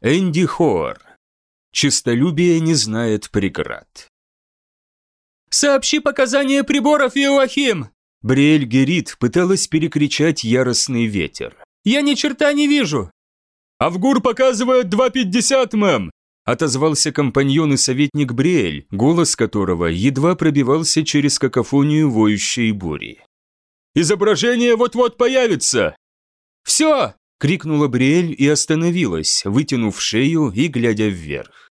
Энди Хоар. Чистолюбие не знает преград. «Сообщи показания приборов, Иоахим!» Бриэль Герит пыталась перекричать яростный ветер. «Я ни черта не вижу!» «Авгур показывает 2.50, мэм!» отозвался компаньон и советник Бриэль, голос которого едва пробивался через какофонию воющей бури. «Изображение вот-вот появится!» «Все!» – крикнула Бриэль и остановилась, вытянув шею и глядя вверх.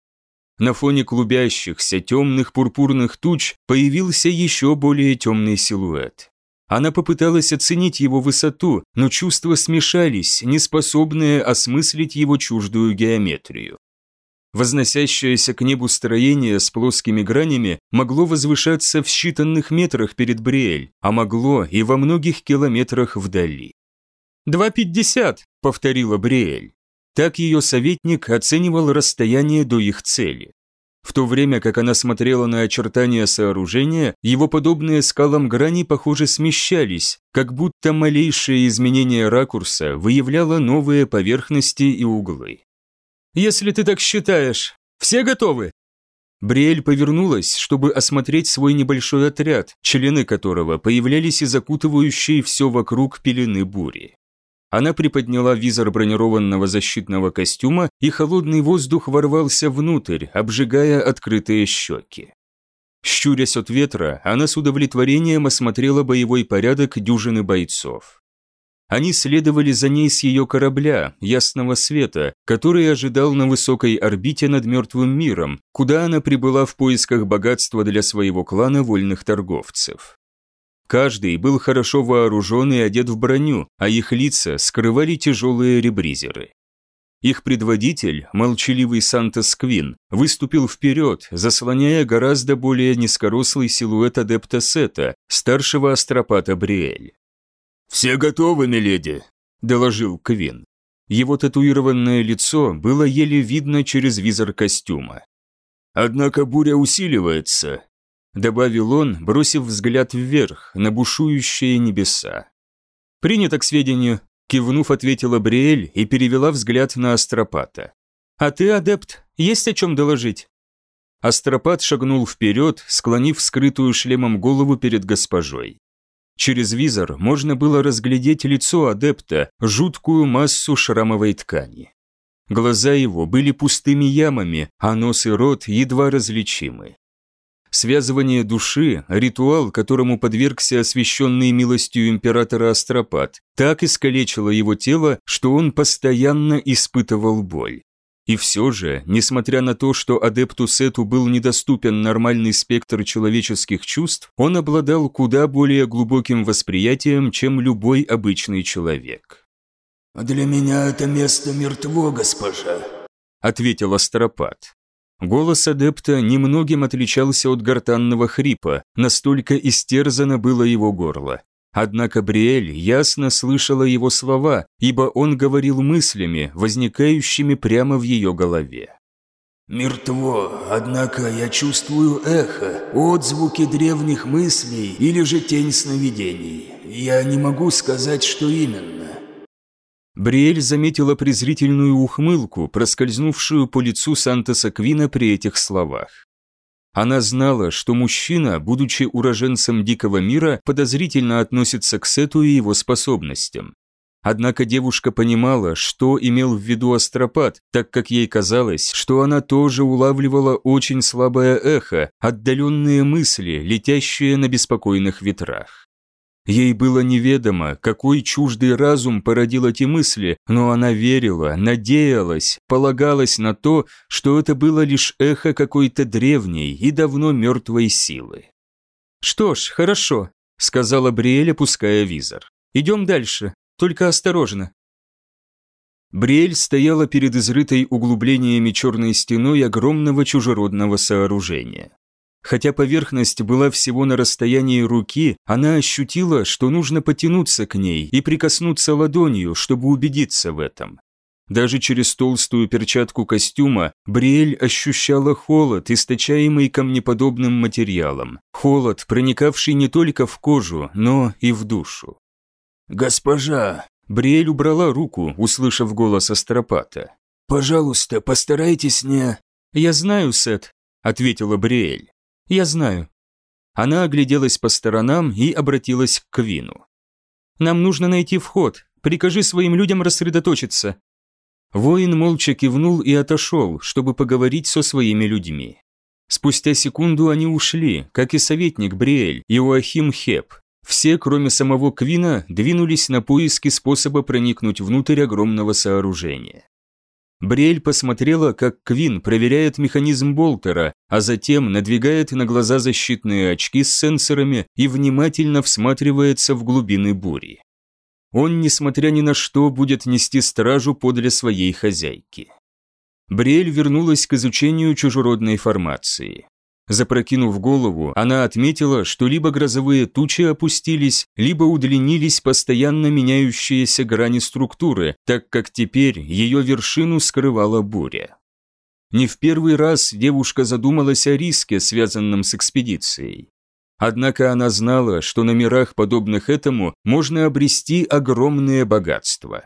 На фоне клубящихся темных пурпурных туч появился еще более темный силуэт. Она попыталась оценить его высоту, но чувства смешались, неспособные осмыслить его чуждую геометрию. Возносящееся к небу строение с плоскими гранями могло возвышаться в считанных метрах перед Бриэль, а могло и во многих километрах вдали. «Два пятьдесят», — повторила Бриэль. Так ее советник оценивал расстояние до их цели. В то время как она смотрела на очертания сооружения, его подобные скалам грани, похоже, смещались, как будто малейшее изменение ракурса выявляло новые поверхности и углы. «Если ты так считаешь, все готовы?» Бриэль повернулась, чтобы осмотреть свой небольшой отряд, члены которого появлялись из закутывающей все вокруг пелены бури. Она приподняла визор бронированного защитного костюма, и холодный воздух ворвался внутрь, обжигая открытые щеки. Щурясь от ветра, она с удовлетворением осмотрела боевой порядок дюжины бойцов. Они следовали за ней с ее корабля, ясного света, который ожидал на высокой орбите над мертвым миром, куда она прибыла в поисках богатства для своего клана вольных торговцев. Каждый был хорошо вооружен и одет в броню, а их лица скрывали тяжелые ребризеры. Их предводитель, молчаливый Сантос Квин, выступил вперед, заслоняя гораздо более низкорослый силуэт адепта Сета, старшего астропата Бриэль. «Все готовы, миледи», – доложил Квин. Его татуированное лицо было еле видно через визор костюма. «Однако буря усиливается, добавил он, бросив взгляд вверх, на бушующие небеса. «Принято к сведению», – кивнув, ответила Бриэль и перевела взгляд на Астропата. «А ты, адепт, есть о чем доложить?» Астропат шагнул вперед, склонив скрытую шлемом голову перед госпожой. Через визор можно было разглядеть лицо адепта, жуткую массу шрамовой ткани. Глаза его были пустыми ямами, а нос и рот едва различимы. Связывание души, ритуал, которому подвергся освященный милостью императора Астропат, так искалечило его тело, что он постоянно испытывал боль. И все же, несмотря на то, что адепту Сету был недоступен нормальный спектр человеческих чувств, он обладал куда более глубоким восприятием, чем любой обычный человек. «Для меня это место мертво, госпожа», — ответил Астропат. Голос адепта немногим отличался от гортанного хрипа, настолько истерзано было его горло. Однако Бриэль ясно слышала его слова, ибо он говорил мыслями, возникающими прямо в ее голове. «Мертво, однако я чувствую эхо, отзвуки древних мыслей или же тень сновидений. Я не могу сказать, что именно. Бриэль заметила презрительную ухмылку, проскользнувшую по лицу Сантоса Квина при этих словах. Она знала, что мужчина, будучи уроженцем дикого мира, подозрительно относится к Сету и его способностям. Однако девушка понимала, что имел в виду Астропат, так как ей казалось, что она тоже улавливала очень слабое эхо, отдаленные мысли, летящие на беспокойных ветрах. Ей было неведомо, какой чуждый разум породил эти мысли, но она верила, надеялась, полагалась на то, что это было лишь эхо какой-то древней и давно мертвой силы. «Что ж, хорошо», — сказала Бриэль, опуская визор. «Идем дальше, только осторожно». Бриэль стояла перед изрытой углублениями черной стеной огромного чужеродного сооружения. Хотя поверхность была всего на расстоянии руки, она ощутила, что нужно потянуться к ней и прикоснуться ладонью, чтобы убедиться в этом. Даже через толстую перчатку костюма Бриэль ощущала холод, источаемый камнеподобным материалом. Холод, проникавший не только в кожу, но и в душу. «Госпожа!» Бриэль убрала руку, услышав голос Астропата. Пожалуйста, постарайтесь не...» «Я знаю, Сет», — ответила Бриэль. «Я знаю». Она огляделась по сторонам и обратилась к Квину. «Нам нужно найти вход. Прикажи своим людям рассредоточиться». Воин молча кивнул и отошел, чтобы поговорить со своими людьми. Спустя секунду они ушли, как и советник Бриэль, Иоахим Хеп. Все, кроме самого Квина, двинулись на поиски способа проникнуть внутрь огромного сооружения. Бриэль посмотрела, как Квин проверяет механизм Болтера, а затем надвигает на глаза защитные очки с сенсорами и внимательно всматривается в глубины бури. Он, несмотря ни на что, будет нести стражу подле своей хозяйки. Бриэль вернулась к изучению чужеродной формации. Запрокинув голову, она отметила, что либо грозовые тучи опустились, либо удлинились постоянно меняющиеся грани структуры, так как теперь ее вершину скрывала буря. Не в первый раз девушка задумалась о риске, связанном с экспедицией. Однако она знала, что на мирах, подобных этому, можно обрести огромные богатства.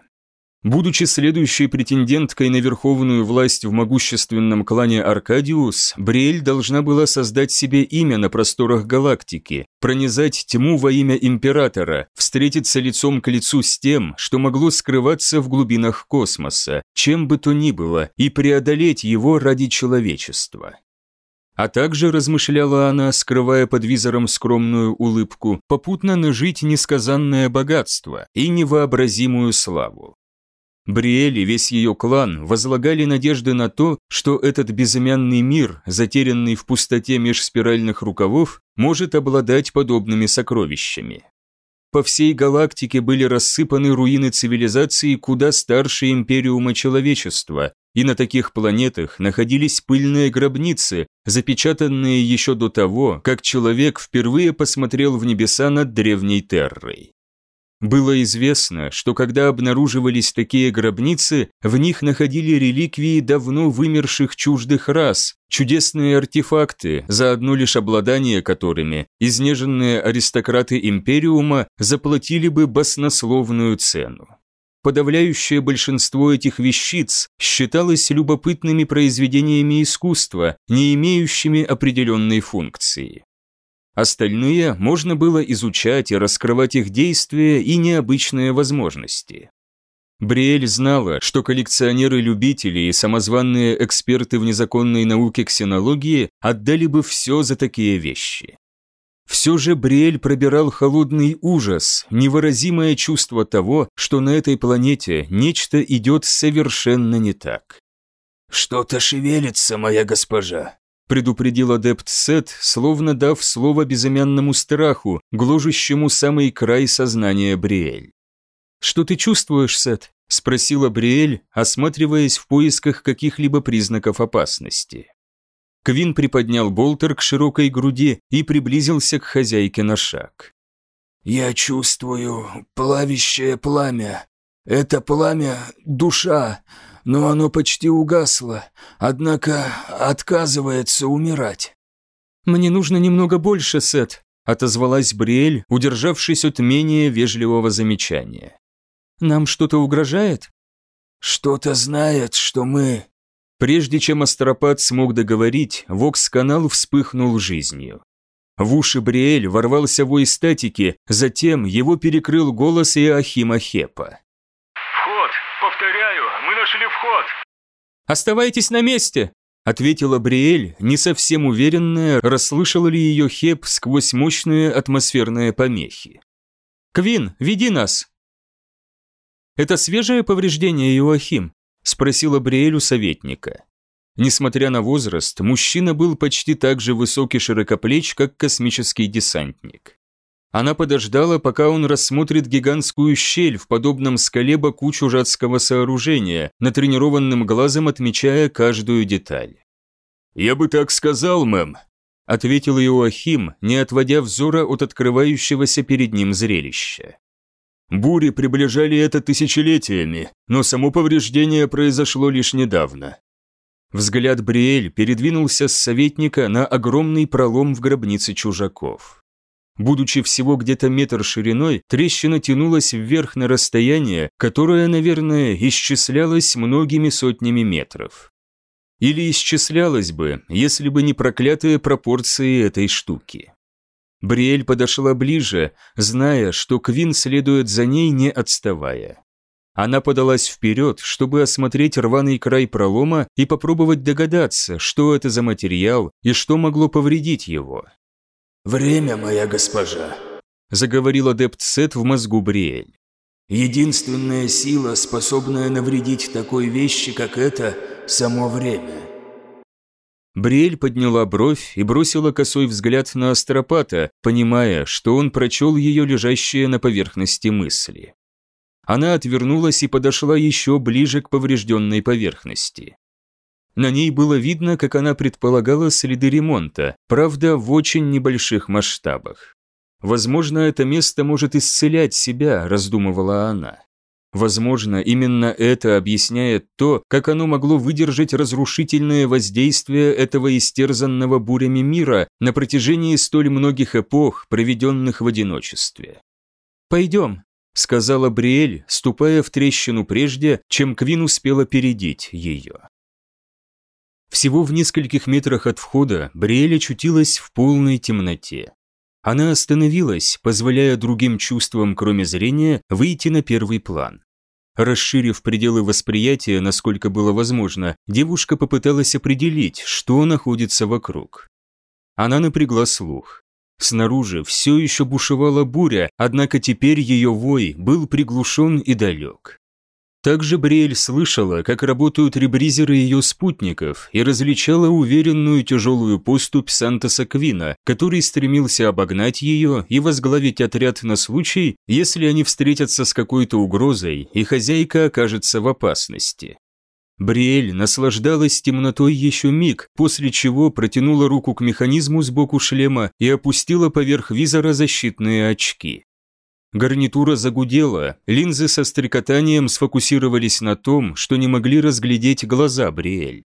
Будучи следующей претенденткой на верховную власть в могущественном клане Аркадиус, Бриэль должна была создать себе имя на просторах галактики, пронизать тьму во имя императора, встретиться лицом к лицу с тем, что могло скрываться в глубинах космоса, чем бы то ни было, и преодолеть его ради человечества. А также, размышляла она, скрывая под визором скромную улыбку, попутно нажить несказанное богатство и невообразимую славу. Бриэль и весь ее клан возлагали надежды на то, что этот безымянный мир, затерянный в пустоте меж спиральных рукавов, может обладать подобными сокровищами. По всей галактике были рассыпаны руины цивилизации куда старше империума человечества, и на таких планетах находились пыльные гробницы, запечатанные еще до того, как человек впервые посмотрел в небеса над древней Террой. Было известно, что когда обнаруживались такие гробницы, в них находили реликвии давно вымерших чуждых рас, чудесные артефакты, за одно лишь обладание которыми изнеженные аристократы Империума заплатили бы баснословную цену. Подавляющее большинство этих вещиц считалось любопытными произведениями искусства, не имеющими определенной функции. Остальные можно было изучать и раскрывать их действия и необычные возможности. Бриэль знала, что коллекционеры-любители и самозванные эксперты в незаконной науке ксенологии отдали бы все за такие вещи. Все же Бриэль пробирал холодный ужас, невыразимое чувство того, что на этой планете нечто идет совершенно не так. «Что-то шевелится, моя госпожа», предупредил адепт Сет, словно дав слово безымянному страху, гложущему самый край сознания Бриэль. «Что ты чувствуешь, Сет?» – спросила Бриэль, осматриваясь в поисках каких-либо признаков опасности. Квин приподнял болтер к широкой груди и приблизился к хозяйке на шаг. «Я чувствую плавящее пламя. Это пламя – душа, но оно почти угасло, однако отказывается умирать. «Мне нужно немного больше, Сет», – отозвалась Бриэль, удержавшись от менее вежливого замечания. «Нам что-то угрожает?» «Что-то знает, что мы...» Прежде чем Астропат смог договорить, Вокс-канал вспыхнул жизнью. В уши Бриэль ворвался вой статики, затем его перекрыл голос Иохима Хепа. «Вход! Повторяю, мы нашли вход!» «Оставайтесь на месте!» – ответила Бриэль, не совсем уверенная, расслышала ли ее Хеп сквозь мощные атмосферные помехи. «Квин, веди нас!» «Это свежее повреждение, Иоахим?» – спросила Бриэль у советника. Несмотря на возраст, мужчина был почти так же высок и широкоплеч, как космический десантник. Она подождала, пока он рассмотрит гигантскую щель в подобном скале боку чужацкого сооружения, натренированным глазом отмечая каждую деталь. «Я бы так сказал, мэм», – ответил Иоахим, не отводя взора от открывающегося перед ним зрелища. Бури приближали это тысячелетиями, но само повреждение произошло лишь недавно. Взгляд Бриэль передвинулся с советника на огромный пролом в гробнице чужаков. Будучи всего где-то метр шириной, трещина тянулась вверх на расстояние, которое, наверное, исчислялось многими сотнями метров. Или исчислялось бы, если бы не проклятые пропорции этой штуки. Бриэль подошла ближе, зная, что Квин следует за ней, не отставая. Она подалась вперед, чтобы осмотреть рваный край пролома и попробовать догадаться, что это за материал и что могло повредить его. «Время, моя госпожа», – заговорил адепт Сет в мозгу Бриэль. «Единственная сила, способная навредить такой вещи, как это, само время». Бриэль подняла бровь и бросила косой взгляд на астропата, понимая, что он прочел ее лежащие на поверхности мысли. Она отвернулась и подошла еще ближе к поврежденной поверхности. На ней было видно, как она предполагала, следы ремонта, правда, в очень небольших масштабах. «Возможно, это место может исцелять себя», – раздумывала она. Возможно, именно это объясняет то, как оно могло выдержать разрушительное воздействие этого истерзанного бурями мира на протяжении столь многих эпох, проведенных в одиночестве. «Пойдем», – сказала Бриэль, ступая в трещину прежде, чем Квин успела опередить ее. Всего в нескольких метрах от входа Бриэль очутилась в полной темноте. Она остановилась, позволяя другим чувствам, кроме зрения, выйти на первый план. Расширив пределы восприятия, насколько было возможно, девушка попыталась определить, что находится вокруг. Она напрягла слух. Снаружи все еще бушевала буря, однако теперь ее вой был приглушен и далек. Также Бриэль слышала, как работают ребризеры ее спутников и различала уверенную тяжелую поступь Сантоса Квина, который стремился обогнать ее и возглавить отряд на случай, если они встретятся с какой-то угрозой и хозяйка окажется в опасности. Бриэль наслаждалась темнотой еще миг, после чего протянула руку к механизму сбоку шлема и опустила поверх визора защитные очки. Гарнитура загудела, линзы со стрекотанием сфокусировались на том, что не могли разглядеть глаза Бриэль.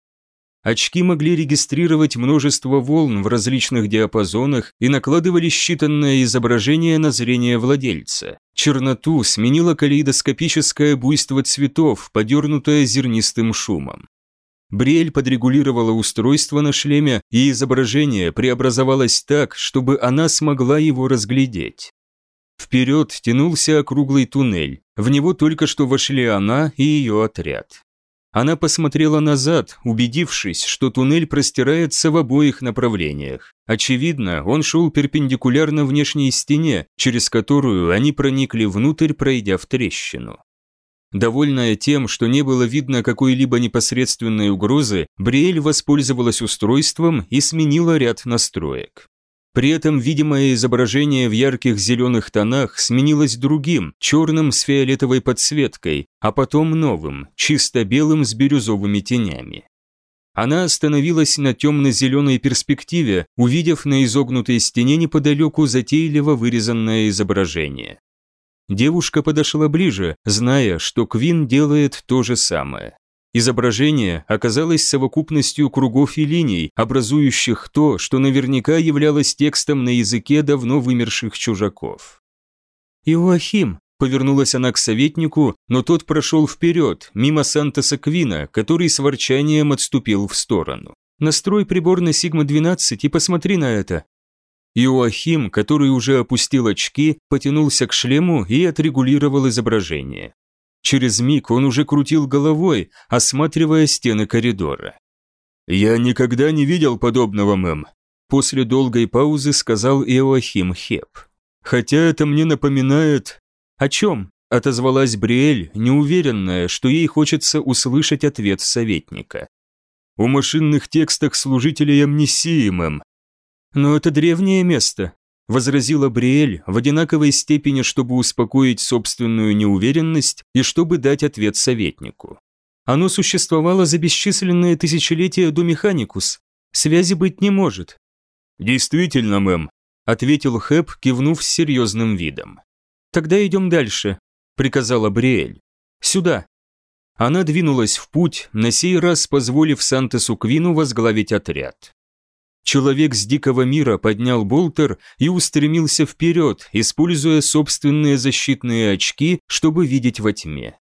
Очки могли регистрировать множество волн в различных диапазонах и накладывали считанное изображение на зрение владельца. Черноту сменило калейдоскопическое буйство цветов, подернутое зернистым шумом. Бриэль подрегулировала устройство на шлеме, и изображение преобразовалось так, чтобы она смогла его разглядеть. Вперед тянулся округлый туннель, в него только что вошли она и ее отряд. Она посмотрела назад, убедившись, что туннель простирается в обоих направлениях. Очевидно, он шел перпендикулярно внешней стене, через которую они проникли внутрь, пройдя в трещину. Довольная тем, что не было видно какой-либо непосредственной угрозы, Бриэль воспользовалась устройством и сменила ряд настроек. При этом видимое изображение в ярких зеленых тонах сменилось другим, черным с фиолетовой подсветкой, а потом новым, чисто белым с бирюзовыми тенями. Она остановилась на темно-зеленой перспективе, увидев на изогнутой стене неподалеку затейливо вырезанное изображение. Девушка подошла ближе, зная, что Квин делает то же самое. Изображение оказалось совокупностью кругов и линий, образующих то, что наверняка являлось текстом на языке давно вымерших чужаков. «Иоахим», — повернулась она к советнику, но тот прошел вперед, мимо Сантоса Квина, который с ворчанием отступил в сторону. «Настрой прибор на Сигма-12 и посмотри на это». Иоахим, который уже опустил очки, потянулся к шлему и отрегулировал изображение. Через миг он уже крутил головой, осматривая стены коридора. «Я никогда не видел подобного, мэм», после долгой паузы сказал Иоахим Хеп. «Хотя это мне напоминает...» «О чем?» – отозвалась Бриэль, неуверенная, что ей хочется услышать ответ советника. «У машинных текстах служителей амнисии, мэм». «Но это древнее место возразила Бриэль в одинаковой степени, чтобы успокоить собственную неуверенность и чтобы дать ответ советнику. Оно существовало за бесчисленные тысячелетия до Механикус. Связи быть не может. Действительно, мэм, ответил Хэп, кивнув с серьезным видом. Тогда идем дальше, приказала Бриэль. Сюда. Она двинулась в путь, на сей раз позволив Сантесу Квину возглавить отряд. Человек с дикого мира поднял болтер и устремился вперед, используя собственные защитные очки, чтобы видеть во тьме.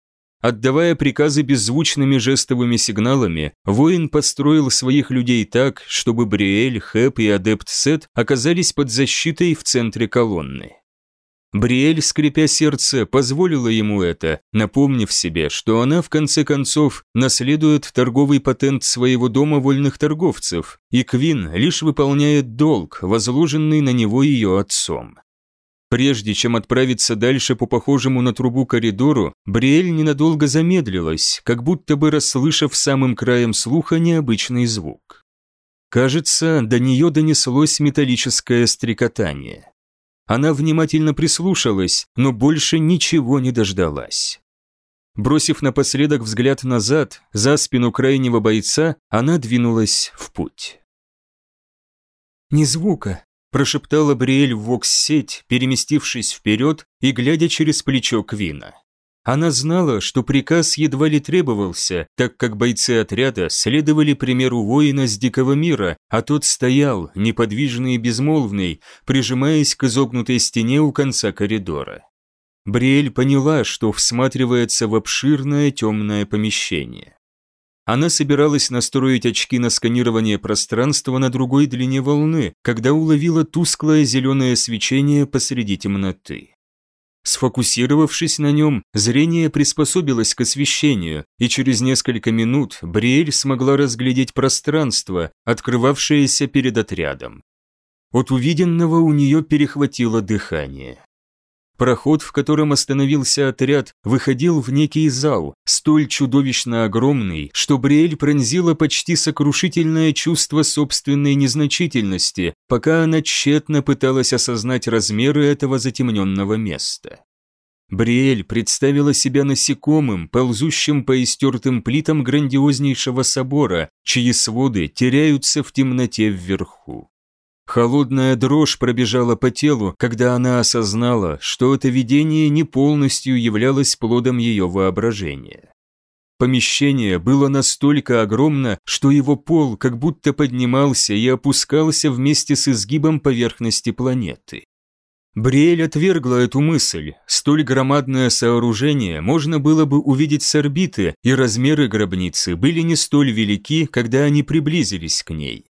Отдавая приказы беззвучными жестовыми сигналами, воин построил своих людей так, чтобы Бриэль, Хэп и Адепт Сет оказались под защитой в центре колонны. Бриэль, скрипя сердце, позволила ему это, напомнив себе, что она, в конце концов, наследует торговый патент своего дома вольных торговцев, и Квин лишь выполняет долг, возложенный на него ее отцом. Прежде чем отправиться дальше по похожему на трубу коридору, Бриэль ненадолго замедлилась, как будто бы расслышав самым краем слуха необычный звук. Кажется, до нее донеслось металлическое стрекотание. Она внимательно прислушалась, но больше ничего не дождалась. Бросив напоследок взгляд назад, за спину крайнего бойца, она двинулась в путь. «Ни звука», – прошептала Бриэль в вокс-сеть, переместившись вперед и глядя через плечо Квина. Она знала, что приказ едва ли требовался, так как бойцы отряда следовали примеру воина с дикого мира, а тот стоял, неподвижный и безмолвный, прижимаясь к изогнутой стене у конца коридора. Бриэль поняла, что всматривается в обширное темное помещение. Она собиралась настроить очки на сканирование пространства на другой длине волны, когда уловила тусклое зеленое свечение посреди темноты. Сфокусировавшись на нем, зрение приспособилось к освещению, и через несколько минут Бриэль смогла разглядеть пространство, открывавшееся перед отрядом. От увиденного у нее перехватило дыхание. Проход, в котором остановился отряд, выходил в некий зал, столь чудовищно огромный, что Бриэль пронзила почти сокрушительное чувство собственной незначительности, пока она тщетно пыталась осознать размеры этого затемненного места. Бриэль представила себя насекомым, ползущим по истертым плитам грандиознейшего собора, чьи своды теряются в темноте вверху. Холодная дрожь пробежала по телу, когда она осознала, что это видение не полностью являлось плодом ее воображения. Помещение было настолько огромно, что его пол как будто поднимался и опускался вместе с изгибом поверхности планеты. Бриэль отвергла эту мысль. Столь громадное сооружение можно было бы увидеть с орбиты, и размеры гробницы были не столь велики, когда они приблизились к ней.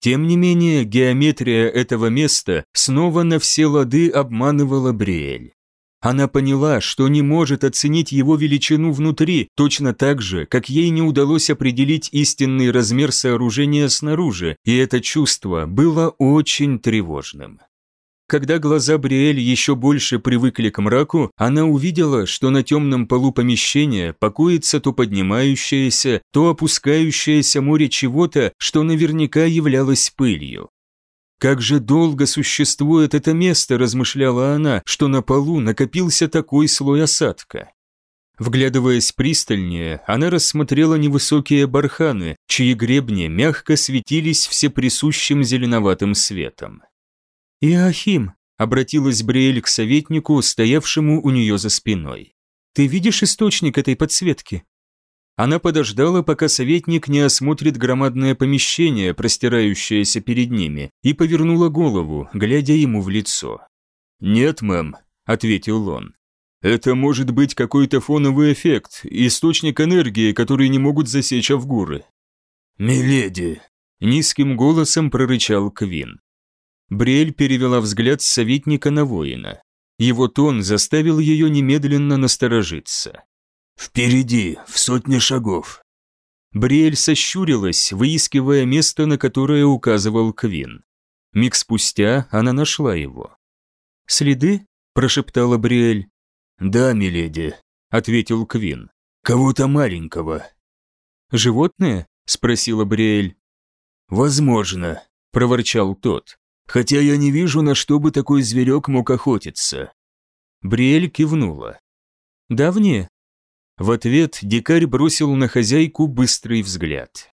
Тем не менее, геометрия этого места снова на все лады обманывала Бриэль. Она поняла, что не может оценить его величину внутри, точно так же, как ей не удалось определить истинный размер сооружения снаружи, и это чувство было очень тревожным. Когда глаза Бриэль еще больше привыкли к мраку, она увидела, что на темном полу помещения покоится то поднимающееся, то опускающееся море чего-то, что наверняка являлось пылью. Как же долго существует это место, размышляла она, что на полу накопился такой слой осадка. Вглядываясь пристальнее, она рассмотрела невысокие барханы, чьи гребни мягко светились всеприсущим зеленоватым светом. «Иоахим», — обратилась Бриэль к советнику, стоявшему у нее за спиной. «Ты видишь источник этой подсветки?» Она подождала, пока советник не осмотрит громадное помещение, простирающееся перед ними, и повернула голову, глядя ему в лицо. «Нет, мэм», — ответил он. «Это может быть какой-то фоновый эффект, источник энергии, который не могут засечь авгуры». «Миледи», — низким голосом прорычал Квин. Бриэль перевела взгляд с советника на воина. Его тон заставил ее немедленно насторожиться. «Впереди, в сотне шагов». Бриэль сощурилась, выискивая место, на которое указывал Квин. Миг спустя она нашла его. «Следы?» – прошептала Бриэль. «Да, миледи», – ответил Квин. «Кого-то маленького». «Животное?» – спросила Бриэль. «Возможно», – проворчал тот хотя я не вижу, на что бы такой зверек мог охотиться». Бриэль кивнула. «Давнее?» В ответ дикарь бросил на хозяйку быстрый взгляд.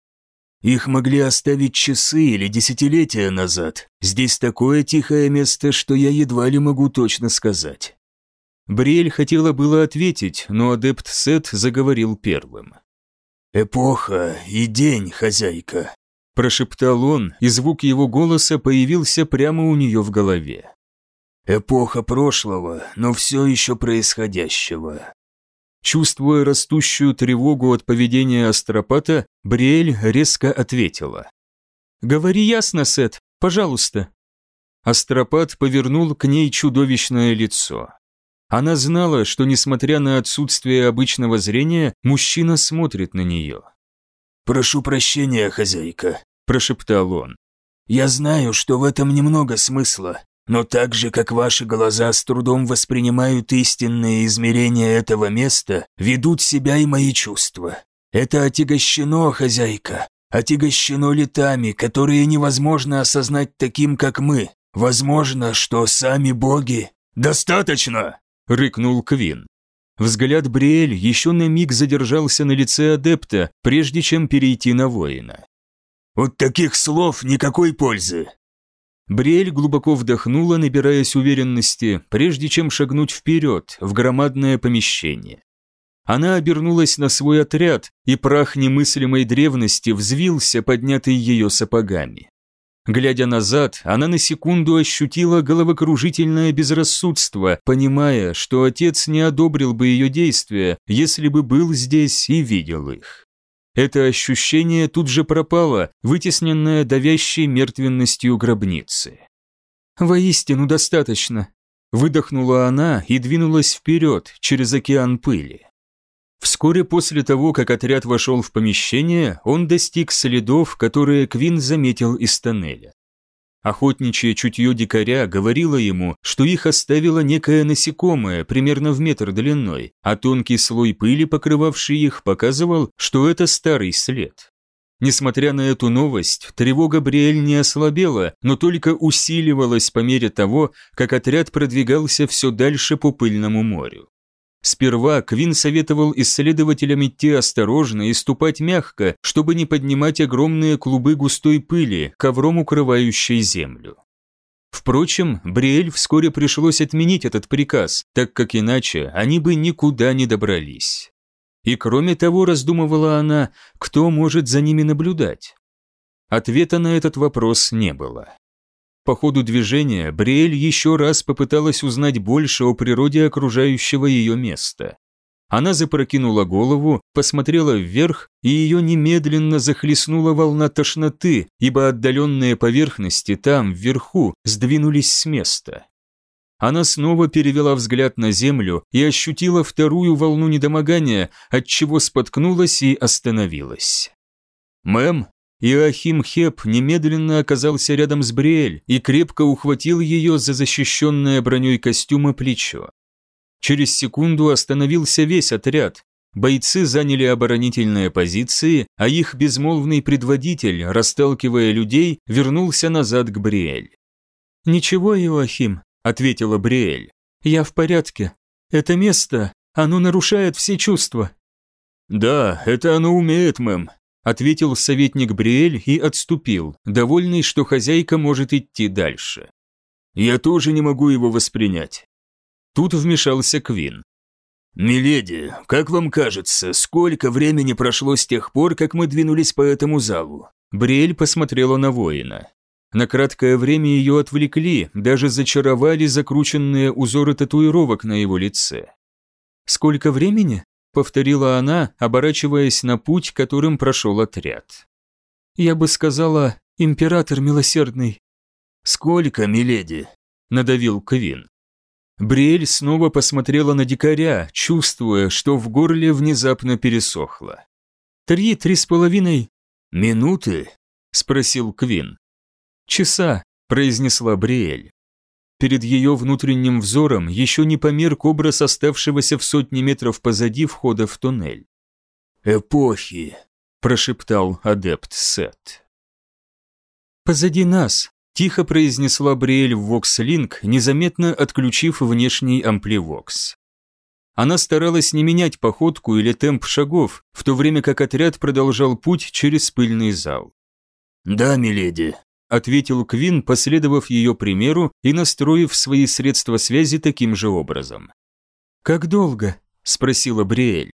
«Их могли оставить часы или десятилетия назад. Здесь такое тихое место, что я едва ли могу точно сказать». Бриэль хотела было ответить, но адепт Сет заговорил первым. «Эпоха и день, хозяйка. Прошептал он, и звук его голоса появился прямо у нее в голове. Эпоха прошлого, но все еще происходящего. Чувствуя растущую тревогу от поведения астропата, Бриэль резко ответила. «Говори ясно, Сет, пожалуйста». Астропат повернул к ней чудовищное лицо. Она знала, что, несмотря на отсутствие обычного зрения, мужчина смотрит на нее. «Прошу прощения, хозяйка», – прошептал он. «Я знаю, что в этом немного смысла, но так же, как ваши глаза с трудом воспринимают истинные измерения этого места, ведут себя и мои чувства. Это отягощено, хозяйка, отягощено летами, которые невозможно осознать таким, как мы. Возможно, что сами боги... «Достаточно!» – рыкнул Квин. Взгляд Бриэль еще на миг задержался на лице адепта, прежде чем перейти на воина. «От таких слов никакой пользы!» Бриэль глубоко вдохнула, набираясь уверенности, прежде чем шагнуть вперед, в громадное помещение. Она обернулась на свой отряд, и прах немыслимой древности взвился, поднятый ее сапогами. Глядя назад, она на секунду ощутила головокружительное безрассудство, понимая, что отец не одобрил бы ее действия, если бы был здесь и видел их. Это ощущение тут же пропало, вытесненное давящей мертвенностью гробницы. «Воистину достаточно», – выдохнула она и двинулась вперед, через океан пыли. Вскоре после того, как отряд вошел в помещение, он достиг следов, которые Квин заметил из тоннеля. Охотничье чутье дикаря говорило ему, что их оставило некое насекомое, примерно в метр длиной, а тонкий слой пыли, покрывавший их, показывал, что это старый след. Несмотря на эту новость, тревога Бриэль не ослабела, но только усиливалась по мере того, как отряд продвигался все дальше по пыльному морю. Сперва Квин советовал исследователям идти осторожно и ступать мягко, чтобы не поднимать огромные клубы густой пыли, ковром укрывающей землю. Впрочем, Бриэль вскоре пришлось отменить этот приказ, так как иначе они бы никуда не добрались. И кроме того, раздумывала она, кто может за ними наблюдать. Ответа на этот вопрос не было. По ходу движения Бриэль еще раз попыталась узнать больше о природе окружающего ее места. Она запрокинула голову, посмотрела вверх, и ее немедленно захлестнула волна тошноты, ибо отдаленные поверхности там, вверху, сдвинулись с места. Она снова перевела взгляд на землю и ощутила вторую волну недомогания, отчего споткнулась и остановилась. «Мэм», Иоахим Хеп немедленно оказался рядом с Бриэль и крепко ухватил ее за защищенное броней костюма плечо. Через секунду остановился весь отряд. Бойцы заняли оборонительные позиции, а их безмолвный предводитель, расталкивая людей, вернулся назад к Бриэль. «Ничего, Иоахим», — ответила Бриэль. «Я в порядке. Это место, оно нарушает все чувства». «Да, это оно умеет, мэм», ответил советник Бриэль и отступил, довольный, что хозяйка может идти дальше. «Я тоже не могу его воспринять». Тут вмешался Квин. «Миледи, как вам кажется, сколько времени прошло с тех пор, как мы двинулись по этому залу?» Бриэль посмотрела на воина. На краткое время ее отвлекли, даже зачаровали закрученные узоры татуировок на его лице. «Сколько времени?» Повторила она, оборачиваясь на путь, которым прошел отряд. «Я бы сказала, император милосердный». «Сколько, миледи?» – надавил Квин. Бриэль снова посмотрела на дикаря, чувствуя, что в горле внезапно пересохло. «Три, три с половиной...» «Минуты?» – спросил Квин. «Часа», – произнесла Бриэль. Перед ее внутренним взором еще не померк образ оставшегося в сотни метров позади входа в туннель. «Эпохи», – прошептал адепт Сет. «Позади нас», – тихо произнесла Бриэль в Вокс-Линк, незаметно отключив внешний ампливокс. Она старалась не менять походку или темп шагов, в то время как отряд продолжал путь через пыльный зал. «Да, миледи», ответил Квин, последовав ее примеру и настроив свои средства связи таким же образом. «Как долго?» – спросила Бриэль.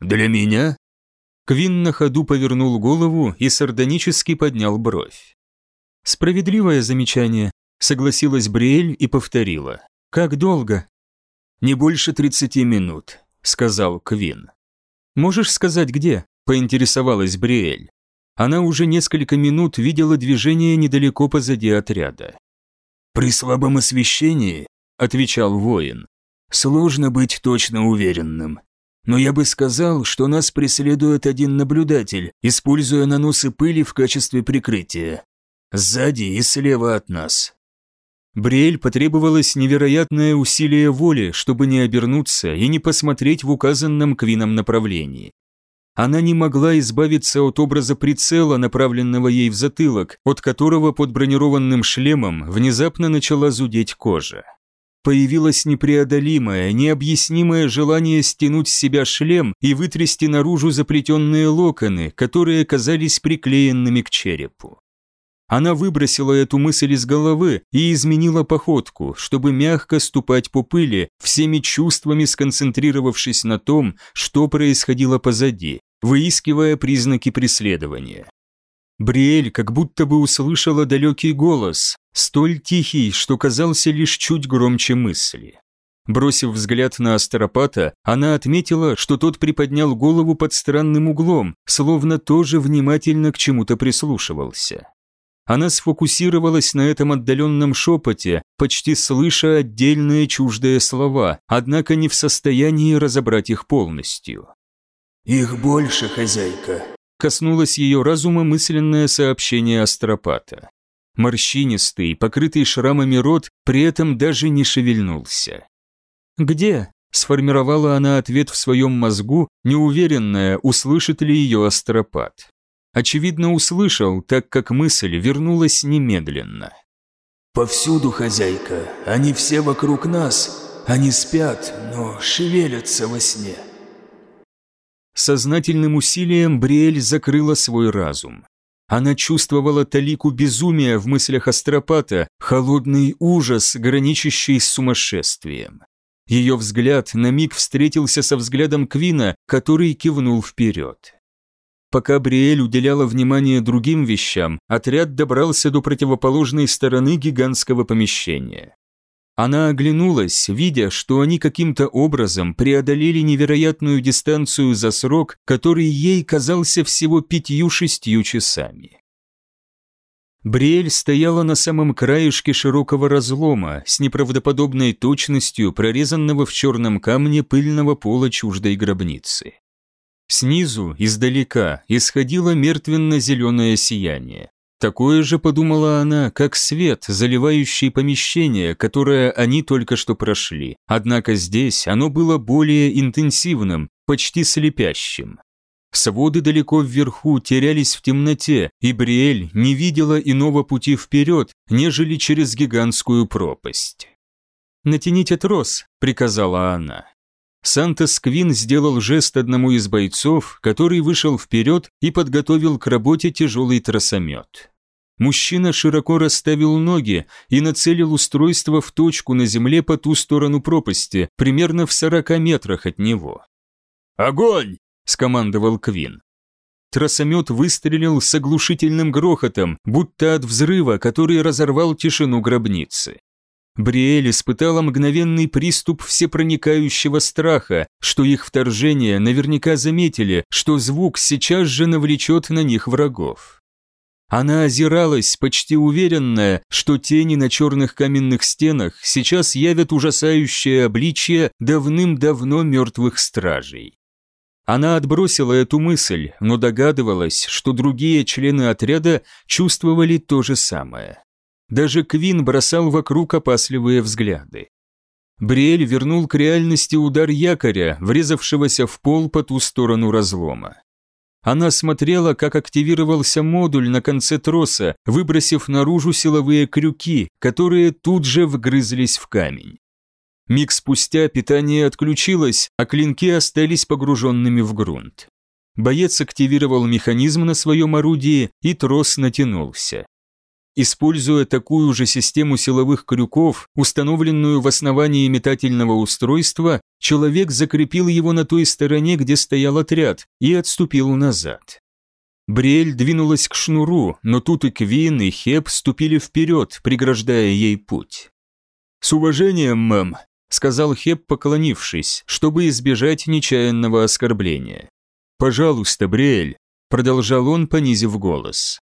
«Для меня?» Квин на ходу повернул голову и сардонически поднял бровь. «Справедливое замечание», — согласилась Бриэль и повторила. «Как долго?» «Не больше тридцати минут», — сказал Квин. «Можешь сказать, где?» — поинтересовалась Бриэль. Она уже несколько минут видела движение недалеко позади отряда. «При слабом освещении», — отвечал воин, — «сложно быть точно уверенным. Но я бы сказал, что нас преследует один наблюдатель, используя наносы пыли в качестве прикрытия. Сзади и слева от нас. Бриэль потребовалось невероятное усилие воли, чтобы не обернуться и не посмотреть в указанном Квином направлении. Она не могла избавиться от образа прицела, направленного ей в затылок, от которого под бронированным шлемом внезапно начала зудеть кожа. Появилось непреодолимое, необъяснимое желание стянуть с себя шлем и вытрясти наружу заплетенные локоны, которые казались приклеенными к черепу. Она выбросила эту мысль из головы и изменила походку, чтобы мягко ступать по пыли, всеми чувствами сконцентрировавшись на том, что происходило позади, выискивая признаки преследования. Бриэль как будто бы услышала далекий голос, столь тихий, что казался лишь чуть громче мысли. Бросив взгляд на астропата, она отметила, что тот приподнял голову под странным углом, словно тоже внимательно к чему-то прислушивался. Она сфокусировалась на этом отдаленном шепоте, почти слыша отдельные чуждые слова, однако не в состоянии разобрать их полностью. «Их больше, хозяйка», Коснулось ее разума мысленное сообщение астропата. Морщинистый, покрытый шрамами рот, при этом даже не шевельнулся. «Где?» – сформировала она ответ в своем мозгу, неуверенная, услышит ли ее астропат. Очевидно, услышал, так как мысль вернулась немедленно. «Повсюду, хозяйка, они все вокруг нас. Они спят, но шевелятся во сне». Сознательным усилием Бриэль закрыла свой разум. Она чувствовала талику безумия в мыслях астропата, холодный ужас, граничащий с сумасшествием. Ее взгляд на миг встретился со взглядом Квина, который кивнул вперед. Пока Бриэль уделяла внимание другим вещам, отряд добрался до противоположной стороны гигантского помещения. Она оглянулась, видя, что они каким-то образом преодолели невероятную дистанцию за срок, который ей казался всего пятью-шестью часами. Бриэль стояла на самом краешке широкого разлома с неправдоподобной точностью прорезанного в черном камне пыльного пола чуждой гробницы. Снизу, издалека, исходило мертвенно-зеленое сияние. Такое же, подумала она, как свет, заливающий помещение, которое они только что прошли. Однако здесь оно было более интенсивным, почти слепящим. Своды далеко вверху терялись в темноте, и Бриэль не видела иного пути вперед, нежели через гигантскую пропасть. «Натяните трос», — приказала она. Сантос Квин сделал жест одному из бойцов, который вышел вперед и подготовил к работе тяжелый тросомет. Мужчина широко расставил ноги и нацелил устройство в точку на земле по ту сторону пропасти, примерно в 40 метрах от него. «Огонь!» – скомандовал Квин. Тросомет выстрелил с оглушительным грохотом, будто от взрыва, который разорвал тишину гробницы. Бриэль испытала мгновенный приступ всепроникающего страха, что их вторжение наверняка заметили, что звук сейчас же навлечет на них врагов. Она озиралась, почти уверенная, что тени на черных каменных стенах сейчас явят ужасающее обличие давным-давно мертвых стражей. Она отбросила эту мысль, но догадывалась, что другие члены отряда чувствовали то же самое. Даже Квин бросал вокруг опасливые взгляды. Бриэль вернул к реальности удар якоря, врезавшегося в пол по ту сторону разлома. Она смотрела, как активировался модуль на конце троса, выбросив наружу силовые крюки, которые тут же вгрызлись в камень. Миг спустя питание отключилось, а клинки остались погруженными в грунт. Боец активировал механизм на своем орудии, и трос натянулся. Используя такую же систему силовых крюков, установленную в основании метательного устройства, человек закрепил его на той стороне, где стоял отряд, и отступил назад. Бриэль двинулась к шнуру, но тут и Квин, и Хеп ступили вперед, преграждая ей путь. «С уважением, мэм», — сказал Хеп, поклонившись, чтобы избежать нечаянного оскорбления. «Пожалуйста, Бриэль», — продолжал он, понизив голос.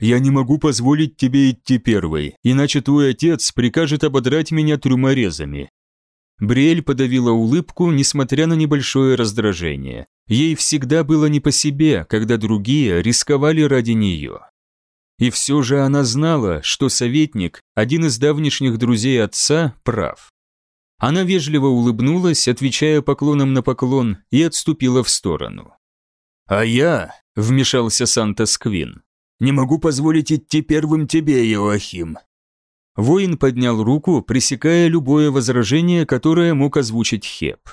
«Я не могу позволить тебе идти первой, иначе твой отец прикажет ободрать меня трюморезами». Бриэль подавила улыбку, несмотря на небольшое раздражение. Ей всегда было не по себе, когда другие рисковали ради нее. И все же она знала, что советник, один из давнишних друзей отца, прав. Она вежливо улыбнулась, отвечая поклоном на поклон, и отступила в сторону. «А я», — вмешался Санта-Сквин, — «не могу позволить идти первым тебе, Иоахим». Воин поднял руку, пресекая любое возражение, которое мог озвучить Хеп.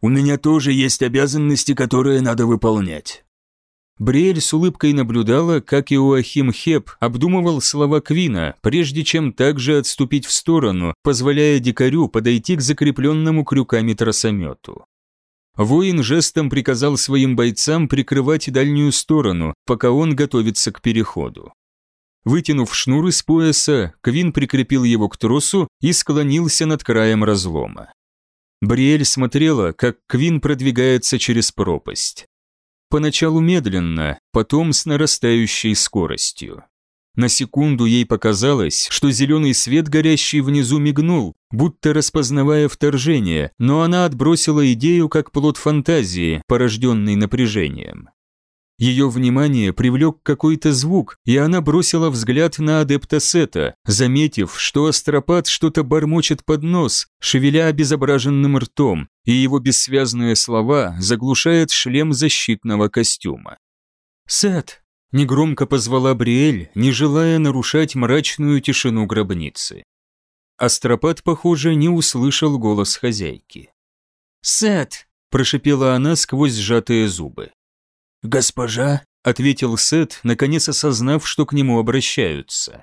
«У меня тоже есть обязанности, которые надо выполнять. Бриэль с улыбкой наблюдала, как Иоахим Хеп обдумывал слова Квина, прежде чем также отступить в сторону, позволяя дикарю подойти к закрепленному крюками тросомету. Воин жестом приказал своим бойцам прикрывать дальнюю сторону, пока он готовится к переходу. Вытянув шнур из пояса, Квин прикрепил его к тросу и склонился над краем разлома. Бриэль смотрела, как Квин продвигается через пропасть. Поначалу медленно, потом с нарастающей скоростью. На секунду ей показалось, что зеленый свет, горящий внизу, мигнул, будто распознавая вторжение, но она отбросила идею как плод фантазии, порожденный напряжением. Ее внимание привлек какой-то звук, и она бросила взгляд на адепта Сета, заметив, что астропат что-то бормочет под нос, шевеля обезображенным ртом, и его бессвязные слова заглушает шлем защитного костюма. «Сет!» – негромко позвала Бриэль, не желая нарушать мрачную тишину гробницы. Астропат, похоже, не услышал голос хозяйки. «Сет!» – прошипела она сквозь сжатые зубы. «Госпожа?» – ответил Сет, наконец осознав, что к нему обращаются.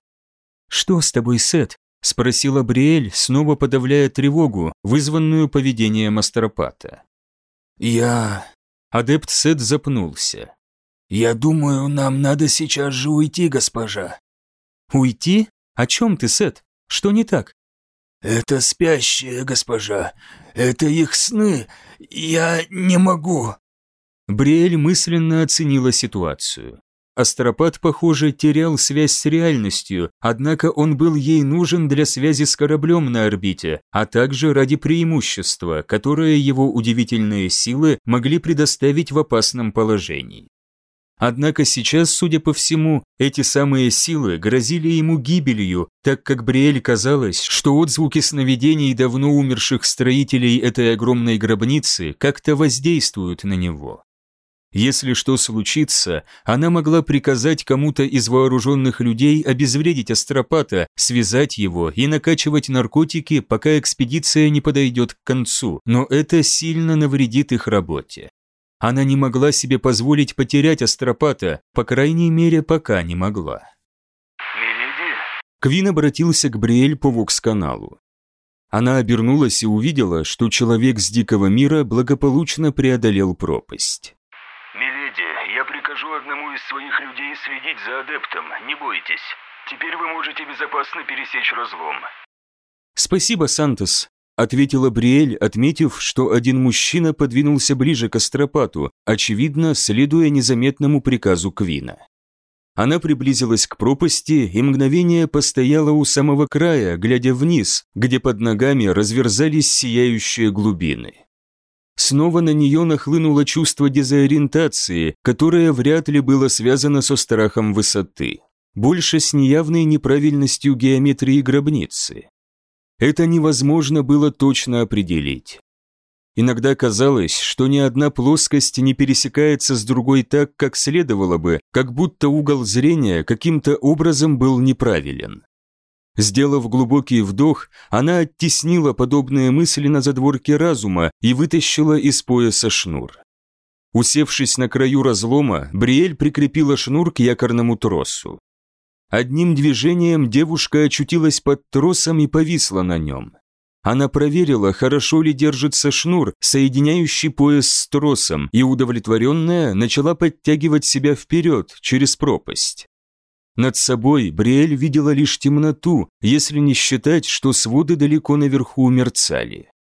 «Что с тобой, Сет?» – спросила Бриэль, снова подавляя тревогу, вызванную поведением астропата. «Я...» – адепт Сет запнулся. «Я думаю, нам надо сейчас же уйти, госпожа». «Уйти? О чем ты, Сет? Что не так?» «Это спящие, госпожа. Это их сны. Я не могу». Бриэль мысленно оценила ситуацию. Астропат, похоже, терял связь с реальностью, однако он был ей нужен для связи с кораблем на орбите, а также ради преимущества, которое его удивительные силы могли предоставить в опасном положении. Однако сейчас, судя по всему, эти самые силы грозили ему гибелью, так как Бриэль казалось, что отзвуки сновидений давно умерших строителей этой огромной гробницы как-то воздействуют на него. Если что случится, она могла приказать кому-то из вооруженных людей обезвредить астропата, связать его и накачивать наркотики, пока экспедиция не подойдет к концу, но это сильно навредит их работе. Она не могла себе позволить потерять астропата, по крайней мере, пока не могла. «Миледи?» Квин обратился к Бриэль по вокс-каналу. Она обернулась и увидела, что человек с дикого мира благополучно преодолел пропасть. «Миледи, я прикажу одному из своих людей следить за адептом, не бойтесь. Теперь вы можете безопасно пересечь разлом». «Спасибо, Сантос», — ответила Бриэль, отметив, что один мужчина подвинулся ближе к астропату, очевидно, следуя незаметному приказу Квина. Она приблизилась к пропасти и мгновение постояла у самого края, глядя вниз, где под ногами разверзались сияющие глубины. Снова на нее нахлынуло чувство дезориентации, которое вряд ли было связано со страхом высоты. Больше с неявной неправильностью геометрии гробницы. Это невозможно было точно определить. Иногда казалось, что ни одна плоскость не пересекается с другой так, как следовало бы, как будто угол зрения каким-то образом был неправилен. Сделав глубокий вдох, она оттеснила подобные мысли на задворке разума и вытащила из пояса шнур. Усевшись на краю разлома, Бриэль прикрепила шнур к якорному тросу. Одним движением девушка очутилась под тросом и повисла на нем. Она проверила, хорошо ли держится шнур, соединяющий пояс с тросом, и удовлетворенная начала подтягивать себя вперед, через пропасть. Над собой Бриэль видела лишь темноту, если не считать, что своды далеко наверху мерцали.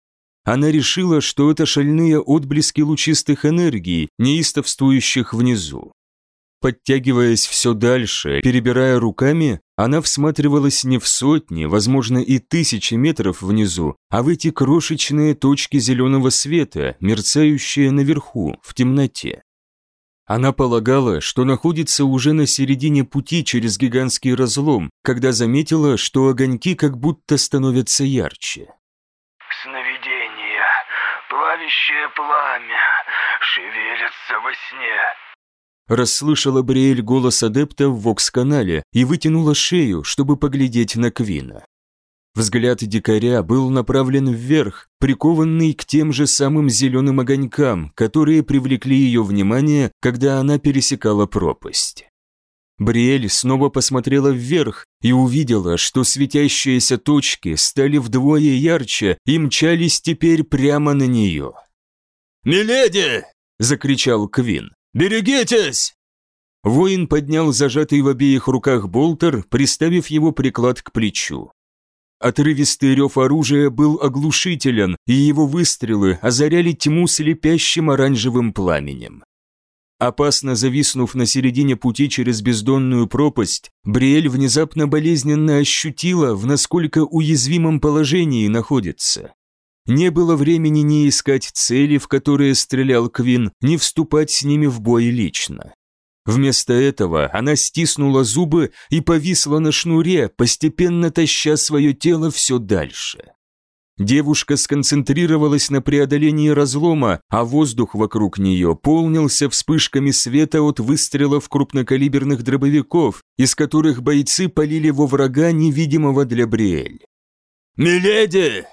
Она решила, что это шальные отблески лучистых энергий, неистовствующих внизу. Подтягиваясь все дальше, перебирая руками, она всматривалась не в сотни, возможно, и тысячи метров внизу, а в эти крошечные точки зеленого света, мерцающие наверху, в темноте. Она полагала, что находится уже на середине пути через гигантский разлом, когда заметила, что огоньки как будто становятся ярче. «Сновидение, плавящее пламя, шевелится во сне», Расслышала Бриэль голос адепта в Вокс-канале и вытянула шею, чтобы поглядеть на Квина. Взгляд дикаря был направлен вверх, прикованный к тем же самым зеленым огонькам, которые привлекли ее внимание, когда она пересекала пропасть. Бриэль снова посмотрела вверх и увидела, что светящиеся точки стали вдвое ярче и мчались теперь прямо на нее. «Миледи!» – закричал Квин. «Берегитесь!» Воин поднял зажатый в обеих руках болтер, приставив его приклад к плечу. Отрывистый рев оружия был оглушителен, и его выстрелы озаряли тьму слепящим оранжевым пламенем. Опасно зависнув на середине пути через бездонную пропасть, Бриэль внезапно болезненно ощутила, в насколько уязвимом положении находится. Не было времени ни искать цели, в которые стрелял Квин, ни вступать с ними в бой лично. Вместо этого она стиснула зубы и повисла на шнуре, постепенно таща свое тело все дальше. Девушка сконцентрировалась на преодолении разлома, а воздух вокруг нее полнился вспышками света от выстрелов крупнокалиберных дробовиков, из которых бойцы полили во врага невидимого для Бриэль. «Миледи!»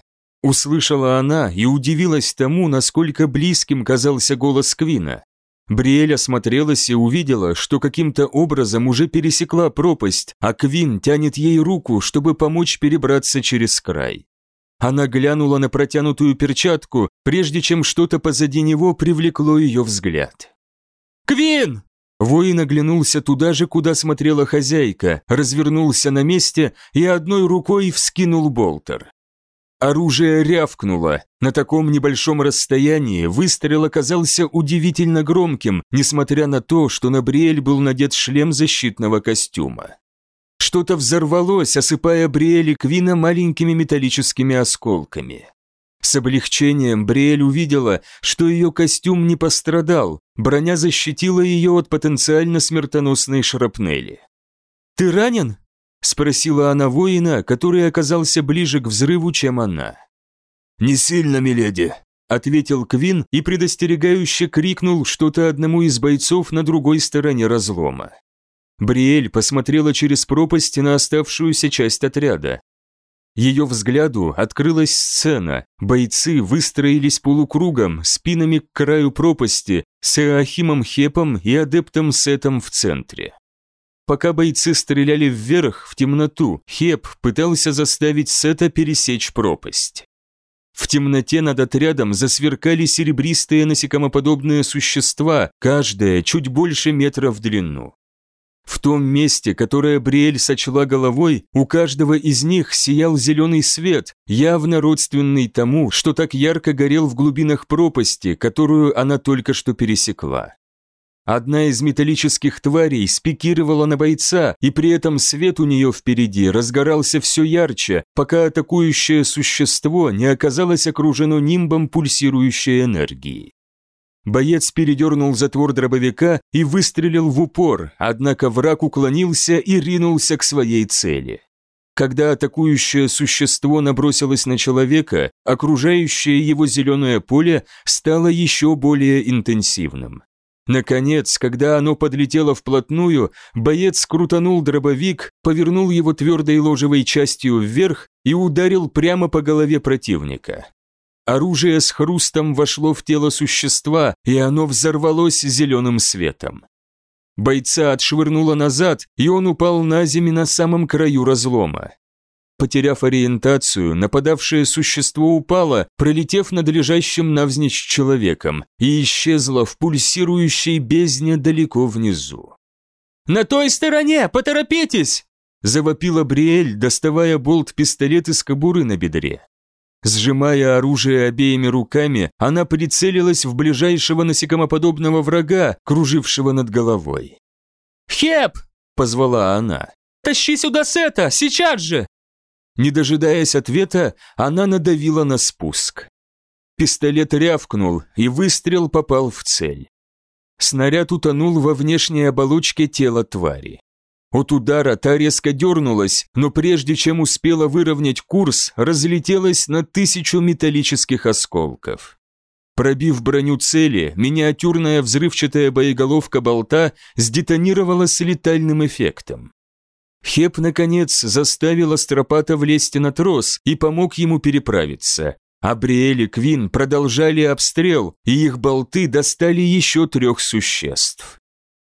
Услышала она и удивилась тому, насколько близким казался голос Квина. Бриэль осмотрелась и увидела, что каким-то образом уже пересекла пропасть, а Квин тянет ей руку, чтобы помочь перебраться через край. Она глянула на протянутую перчатку, прежде чем что-то позади него привлекло ее взгляд. «Квин!» Воин оглянулся туда же, куда смотрела хозяйка, развернулся на месте и одной рукой вскинул болтер. Оружие рявкнуло. На таком небольшом расстоянии выстрел оказался удивительно громким, несмотря на то, что на Бриэль был надет шлем защитного костюма. Что-то взорвалось, осыпая Бриэль и Квина маленькими металлическими осколками. С облегчением Бриэль увидела, что ее костюм не пострадал, броня защитила ее от потенциально смертоносной шрапнели. «Ты ранен?» Спросила она воина, который оказался ближе к взрыву, чем она. «Не сильно, миледи», — ответил Квин и предостерегающе крикнул что-то одному из бойцов на другой стороне разлома. Бриэль посмотрела через пропасть на оставшуюся часть отряда. Ее взгляду открылась сцена. Бойцы выстроились полукругом, спинами к краю пропасти, с Эохимом Хепом и адептом Сетом в центре. Пока бойцы стреляли вверх, в темноту, Хеп пытался заставить Сета пересечь пропасть. В темноте над отрядом засверкали серебристые насекомоподобные существа, каждое чуть больше метра в длину. В том месте, которое Бриэль сочла головой, у каждого из них сиял зеленый свет, явно родственный тому, что так ярко горел в глубинах пропасти, которую она только что пересекла. Одна из металлических тварей спикировала на бойца, и при этом свет у нее впереди разгорался все ярче, пока атакующее существо не оказалось окружено нимбом пульсирующей энергии. Боец передернул затвор дробовика и выстрелил в упор, однако враг уклонился и ринулся к своей цели. Когда атакующее существо набросилось на человека, окружающее его зеленое поле стало еще более интенсивным. Наконец, когда оно подлетело вплотную, боец крутанул дробовик, повернул его твердой ложевой частью вверх и ударил прямо по голове противника. Оружие с хрустом вошло в тело существа, и оно взорвалось зеленым светом. Бойца отшвырнуло назад, и он упал на землю на самом краю разлома. Потеряв ориентацию, нападавшее существо упало, пролетев над лежащим навзничь человеком, и исчезло в пульсирующей бездне далеко внизу. «На той стороне! Поторопитесь!» завопила Бриэль, доставая болт-пистолет из кобуры на бедре. Сжимая оружие обеими руками, она прицелилась в ближайшего насекомоподобного врага, кружившего над головой. «Хеп!» – позвала она. «Тащи сюда Сета! Сейчас же!» Не дожидаясь ответа, она надавила на спуск. Пистолет рявкнул, и выстрел попал в цель. Снаряд утонул во внешней оболочке тела твари. От удара та резко дернулась, но прежде чем успела выровнять курс, разлетелась на тысячу металлических осколков. Пробив броню цели, миниатюрная взрывчатая боеголовка болта сдетонировала с летальным эффектом. Хеп, наконец, заставил Астропата влезть на трос и помог ему переправиться. А Бриэль и Квин продолжали обстрел, и их болты достали еще трех существ.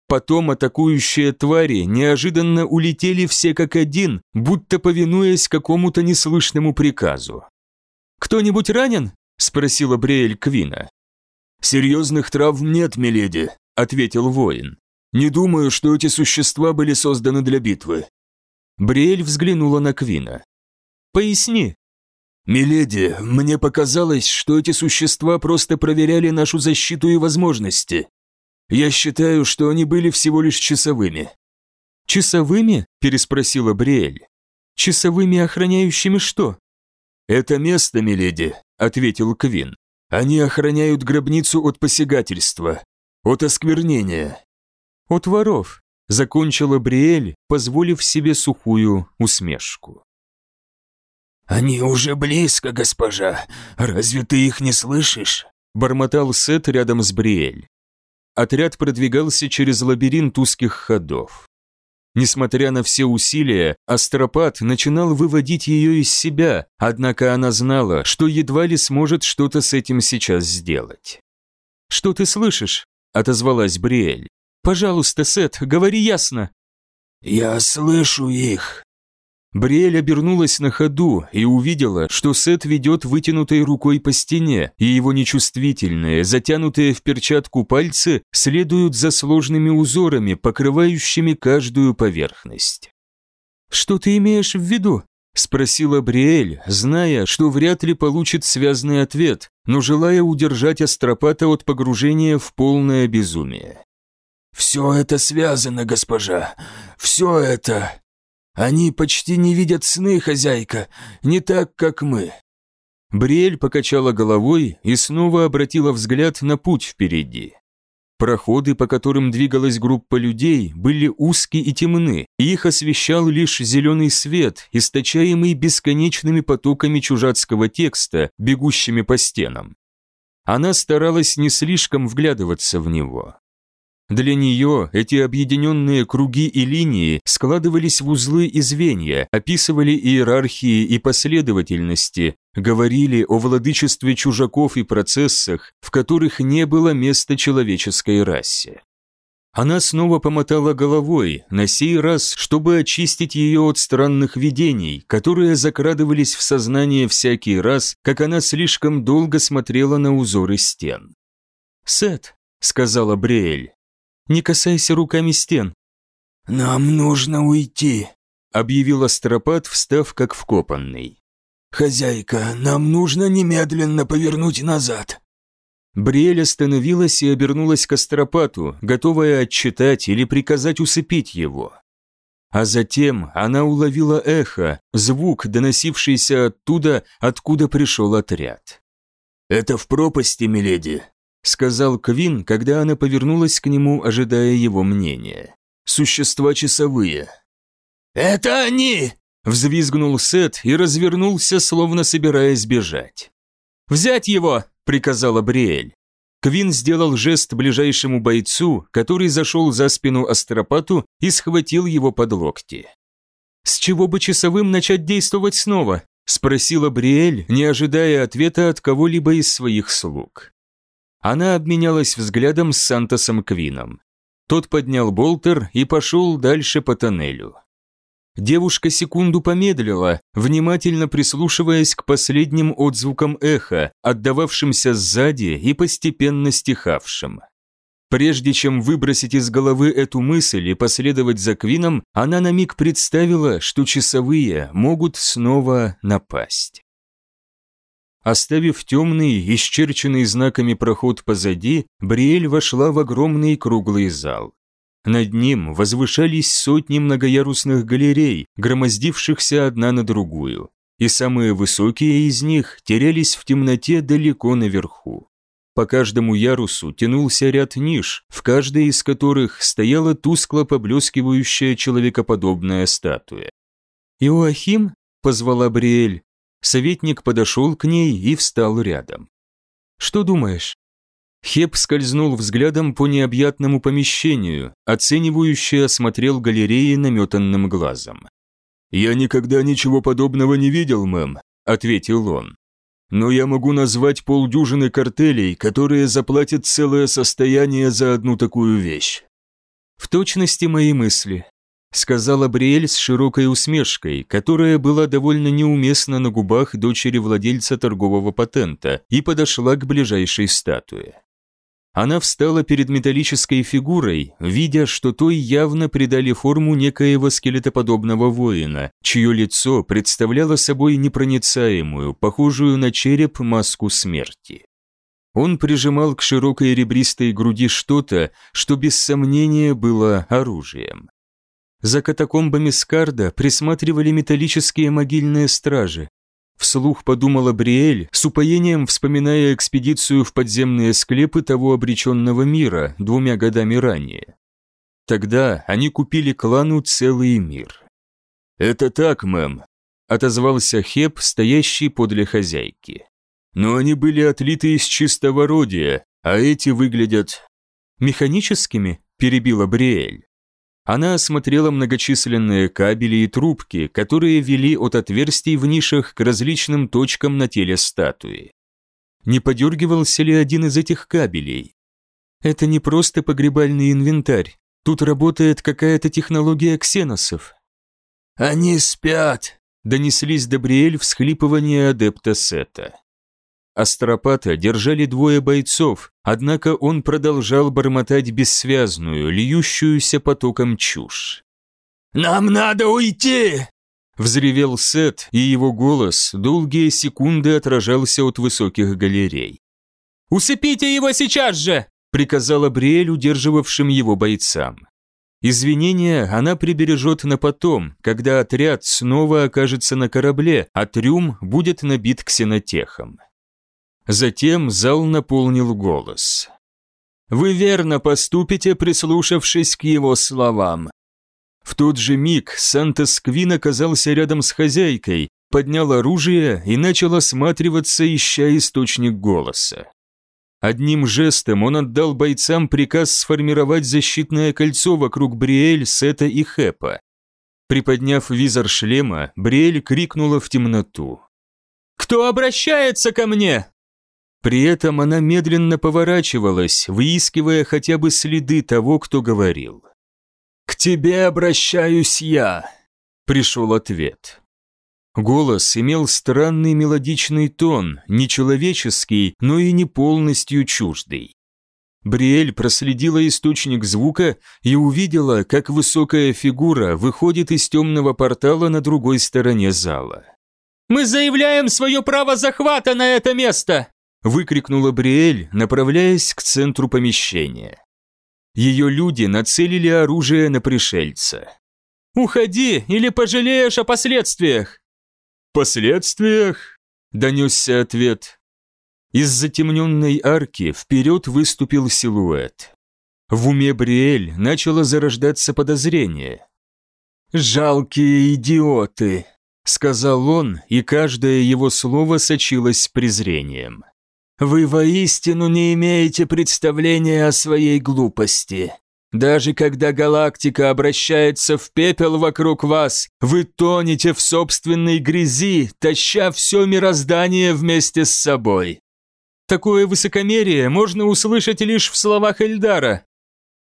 Потом атакующие твари неожиданно улетели все как один, будто повинуясь какому-то неслышному приказу. «Кто-нибудь ранен?» – спросила Бриэль Квина. «Серьезных травм нет, миледи», – ответил воин. «Не думаю, что эти существа были созданы для битвы». Бриэль взглянула на Квина. «Поясни». «Миледи, мне показалось, что эти существа просто проверяли нашу защиту и возможности. Я считаю, что они были всего лишь часовыми». «Часовыми?» – переспросила Бриэль. «Часовыми, охраняющими что?» «Это место, миледи», – ответил Квин. «Они охраняют гробницу от посягательства, от осквернения». «От воров», – закончила Бриэль, позволив себе сухую усмешку. «Они уже близко, госпожа. Разве ты их не слышишь?» – бормотал Сет рядом с Бриэль. Отряд продвигался через лабиринт узких ходов. Несмотря на все усилия, Астропат начинал выводить ее из себя, однако она знала, что едва ли сможет что-то с этим сейчас сделать. «Что ты слышишь?» – отозвалась Бриэль. «Пожалуйста, Сет, говори ясно». «Я слышу их», Бриэль обернулась на ходу и увидела, что Сет ведет вытянутой рукой по стене, и его нечувствительные, затянутые в перчатку пальцы следуют за сложными узорами, покрывающими каждую поверхность. «Что ты имеешь в виду?» – спросила Бриэль, зная, что вряд ли получит связный ответ, но желая удержать Астропата от погружения в полное безумие. «Все это связано, госпожа, все это...» Они почти не видят сны, хозяйка, не так, как мы». Бриэль покачала головой и снова обратила взгляд на путь впереди. Проходы, по которым двигалась группа людей, были узкие и темны, и их освещал лишь зеленый свет, источаемый бесконечными потоками чужацкого текста, бегущими по стенам. Она старалась не слишком вглядываться в него. Для нее эти объединенные круги и линии складывались в узлы и звенья, описывали иерархии и последовательности, говорили о владычестве чужаков и процессах, в которых не было места человеческой расе. Она снова помотала головой, на сей раз, чтобы очистить ее от странных видений, которые закрадывались в сознание всякий раз, как она слишком долго смотрела на узоры стен. «Сет», — сказала Бриэль, не касайся руками стен». «Нам нужно уйти», — объявил Астропат, встав как вкопанный. «Хозяйка, нам нужно немедленно повернуть назад». Бриэль остановилась и обернулась к Астропату, готовая отчитать или приказать усыпить его. А затем она уловила эхо, звук, доносившийся оттуда, откуда пришел отряд. «Это в пропасти, миледи», сказал Квин, когда она повернулась к нему, ожидая его мнения. «Существа часовые». «Это они!» – взвизгнул Сет и развернулся, словно собираясь бежать. «Взять его!» – приказала Бриэль. Квин сделал жест ближайшему бойцу, который зашел за спину Астропату и схватил его под локти. «С чего бы часовым начать действовать снова?» – спросила Бриэль, не ожидая ответа от кого-либо из своих слуг. Она обменялась взглядом с Сантосом Квином. Тот поднял болтер и пошел дальше по тоннелю. Девушка секунду помедлила, внимательно прислушиваясь к последним отзвукам эха, отдававшимся сзади и постепенно стихавшим. Прежде чем выбросить из головы эту мысль и последовать за Квином, она на миг представила, что часовые могут снова напасть. Оставив темный, исчерченный знаками проход позади, Бриэль вошла в огромный круглый зал. Над ним возвышались сотни многоярусных галерей, громоздившихся одна на другую, и самые высокие из них терялись в темноте далеко наверху. По каждому ярусу тянулся ряд ниш, в каждой из которых стояла тускло поблескивающая человекоподобная статуя. «Иоахим?» – позвала Бриэль. Советник подошел к ней и встал рядом. «Что думаешь?» Хеп скользнул взглядом по необъятному помещению, оценивающе осмотрел галереи наметанным глазом. «Я никогда ничего подобного не видел, мэм», — ответил он. «Но я могу назвать полдюжины картелей, которые заплатят целое состояние за одну такую вещь». «В точности мои мысли», — сказала Бриэль с широкой усмешкой, которая была довольно неуместна на губах дочери владельца торгового патента, и подошла к ближайшей статуе. Она встала перед металлической фигурой, видя, что той явно придали форму некоего скелетоподобного воина, чье лицо представляло собой непроницаемую, похожую на череп маску смерти. Он прижимал к широкой ребристой груди что-то, что без сомнения было оружием. За катакомбами Скарда присматривали металлические могильные стражи, Вслух подумала Бриэль, с упоением вспоминая экспедицию в подземные склепы того обреченного мира двумя годами ранее. Тогда они купили клану целый мир. «Это так, мэм», – отозвался Хеп, стоящий подле хозяйки. «Но они были отлиты из чистого родия, а эти выглядят...» «Механическими?» – перебила Бриэль. Она осмотрела многочисленные кабели и трубки, которые вели от отверстий в нишах к различным точкам на теле статуи. Не подергивался ли один из этих кабелей? Это не просто погребальный инвентарь. Тут работает какая-то технология ксеносов. «Они спят», — донеслись до Бриэль всхлипывания адепта Сета. Астропата держали двое бойцов, однако он продолжал бормотать бессвязную, льющуюся потоком чушь. «Нам надо уйти!» Взревел Сет, и его голос долгие секунды отражался от высоких галерей. «Усыпите его сейчас же!» – приказала Бриэль удерживавшим его бойцам. Извинения она прибережет на потом, когда отряд снова окажется на корабле, а трюм будет набит ксенотехом. Затем зал наполнил голос. «Вы верно поступите, прислушавшись к его словам». В тот же миг Сантос Квин оказался рядом с хозяйкой, поднял оружие и начал осматриваться, ища источник голоса. Одним жестом он отдал бойцам приказ сформировать защитное кольцо вокруг Бриэль, Сета и Хэпа. Приподняв визор шлема, Бриэль крикнула в темноту. «Кто обращается ко мне?» При этом она медленно поворачивалась, выискивая хотя бы следы того, кто говорил. «К тебе обращаюсь я», — пришел ответ. Голос имел странный мелодичный тон, не человеческий, но и не полностью чуждый. Бриэль проследила источник звука и увидела, как высокая фигура выходит из темного портала на другой стороне зала. «Мы заявляем свое право захвата на это место!» Выкрикнула Бриэль, направляясь к центру помещения. Ее люди нацелили оружие на пришельца. «Уходи, или пожалеешь о последствиях!» «Последствиях?» – донесся ответ. Из затемненной арки вперед выступил силуэт. В уме Бриэль начало зарождаться подозрение. «Жалкие идиоты!» – сказал он, и каждое его слово сочилось презрением. Вы воистину не имеете представления о своей глупости. Даже когда галактика обращается в пепел вокруг вас, вы тонете в собственной грязи, таща все мироздание вместе с собой. Такое высокомерие можно услышать лишь в словах Эльдара.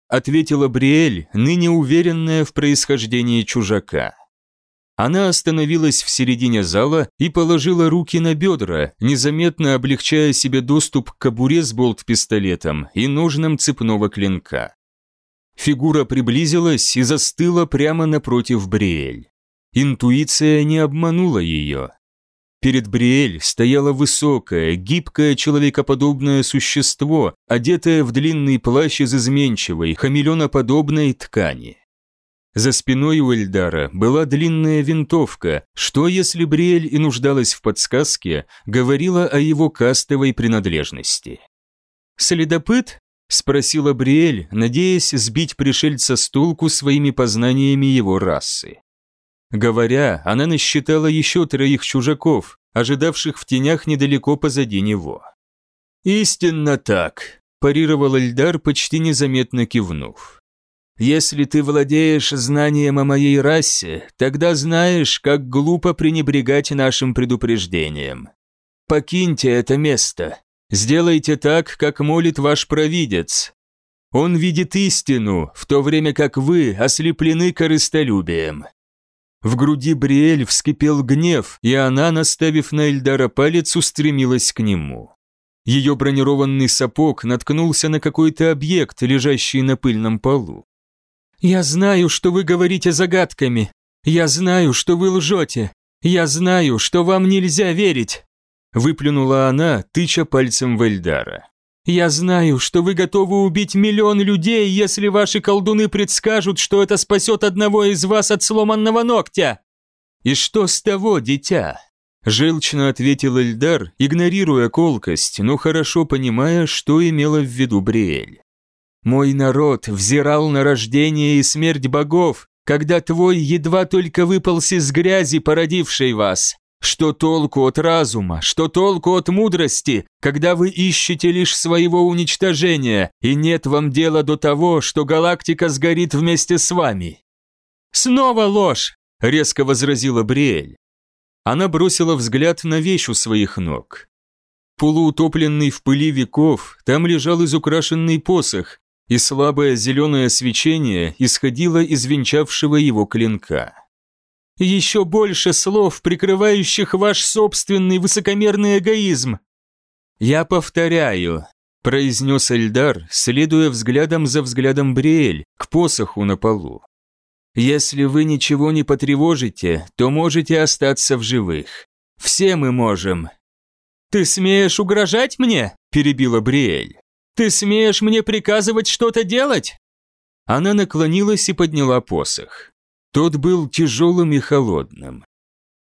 ответила Бриэль, ныне уверенная в происхождении чужака. Она остановилась в середине зала и положила руки на бедра, незаметно облегчая себе доступ к кобуре с болт-пистолетом и ножным цепного клинка. Фигура приблизилась и застыла прямо напротив Бриэль. Интуиция не обманула ее. Перед Бриэль стояло высокое, гибкое человекоподобное существо, одетое в длинный плащ из изменчивой, хамелеоноподобной ткани. За спиной у Эльдара была длинная винтовка, что, если Бриэль и нуждалась в подсказке, говорила о его кастовой принадлежности. «Следопыт?» – спросила Бриэль, надеясь сбить пришельца с толку своими познаниями его расы. Говоря, она насчитала еще троих чужаков, ожидавших в тенях недалеко позади него. «Истинно так», – парировал Эльдар, почти незаметно кивнув. «Если ты владеешь знанием о моей расе, тогда знаешь, как глупо пренебрегать нашим предупреждением. Покиньте это место. Сделайте так, как молит ваш провидец. Он видит истину, в то время как вы ослеплены корыстолюбием. В груди Бриэль вскипел гнев, и она, наставив на Эльдара палец, устремилась к нему. Ее бронированный сапог наткнулся на какой-то объект, лежащий на пыльном полу. «Я знаю, что вы говорите загадками. Я знаю, что вы лжете. Я знаю, что вам нельзя верить!» Выплюнула она, тыча пальцем в Эльдара. Я знаю, что вы готовы убить миллион людей, если ваши колдуны предскажут, что это спасет одного из вас от сломанного ногтя. И что с того, дитя? Желчно ответил Эльдар, игнорируя колкость, но хорошо понимая, что имела в виду Бриэль. Мой народ взирал на рождение и смерть богов, когда твой едва только выполз из грязи, породившей вас. Что толку от разума, что толку от мудрости, когда вы ищете лишь своего уничтожения, и нет вам дела до того, что галактика сгорит вместе с вами? Снова ложь, резко возразила Бриэль. Она бросила взгляд на вещь у своих ног. Полуутопленный в пыли веков, там лежал изукрашенный посох, и слабое зеленое свечение исходило из венчавшего его клинка еще больше слов, прикрывающих ваш собственный высокомерный эгоизм. Я повторяю, произнес Эльдар, следуя взглядом за взглядом Бриэль к посоху на полу. Если вы ничего не потревожите, то можете остаться в живых. Все мы можем. Ты смеешь угрожать мне? перебила Бриэль. Ты смеешь мне приказывать что-то делать? Она наклонилась и подняла посох. Тот был тяжелым и холодным.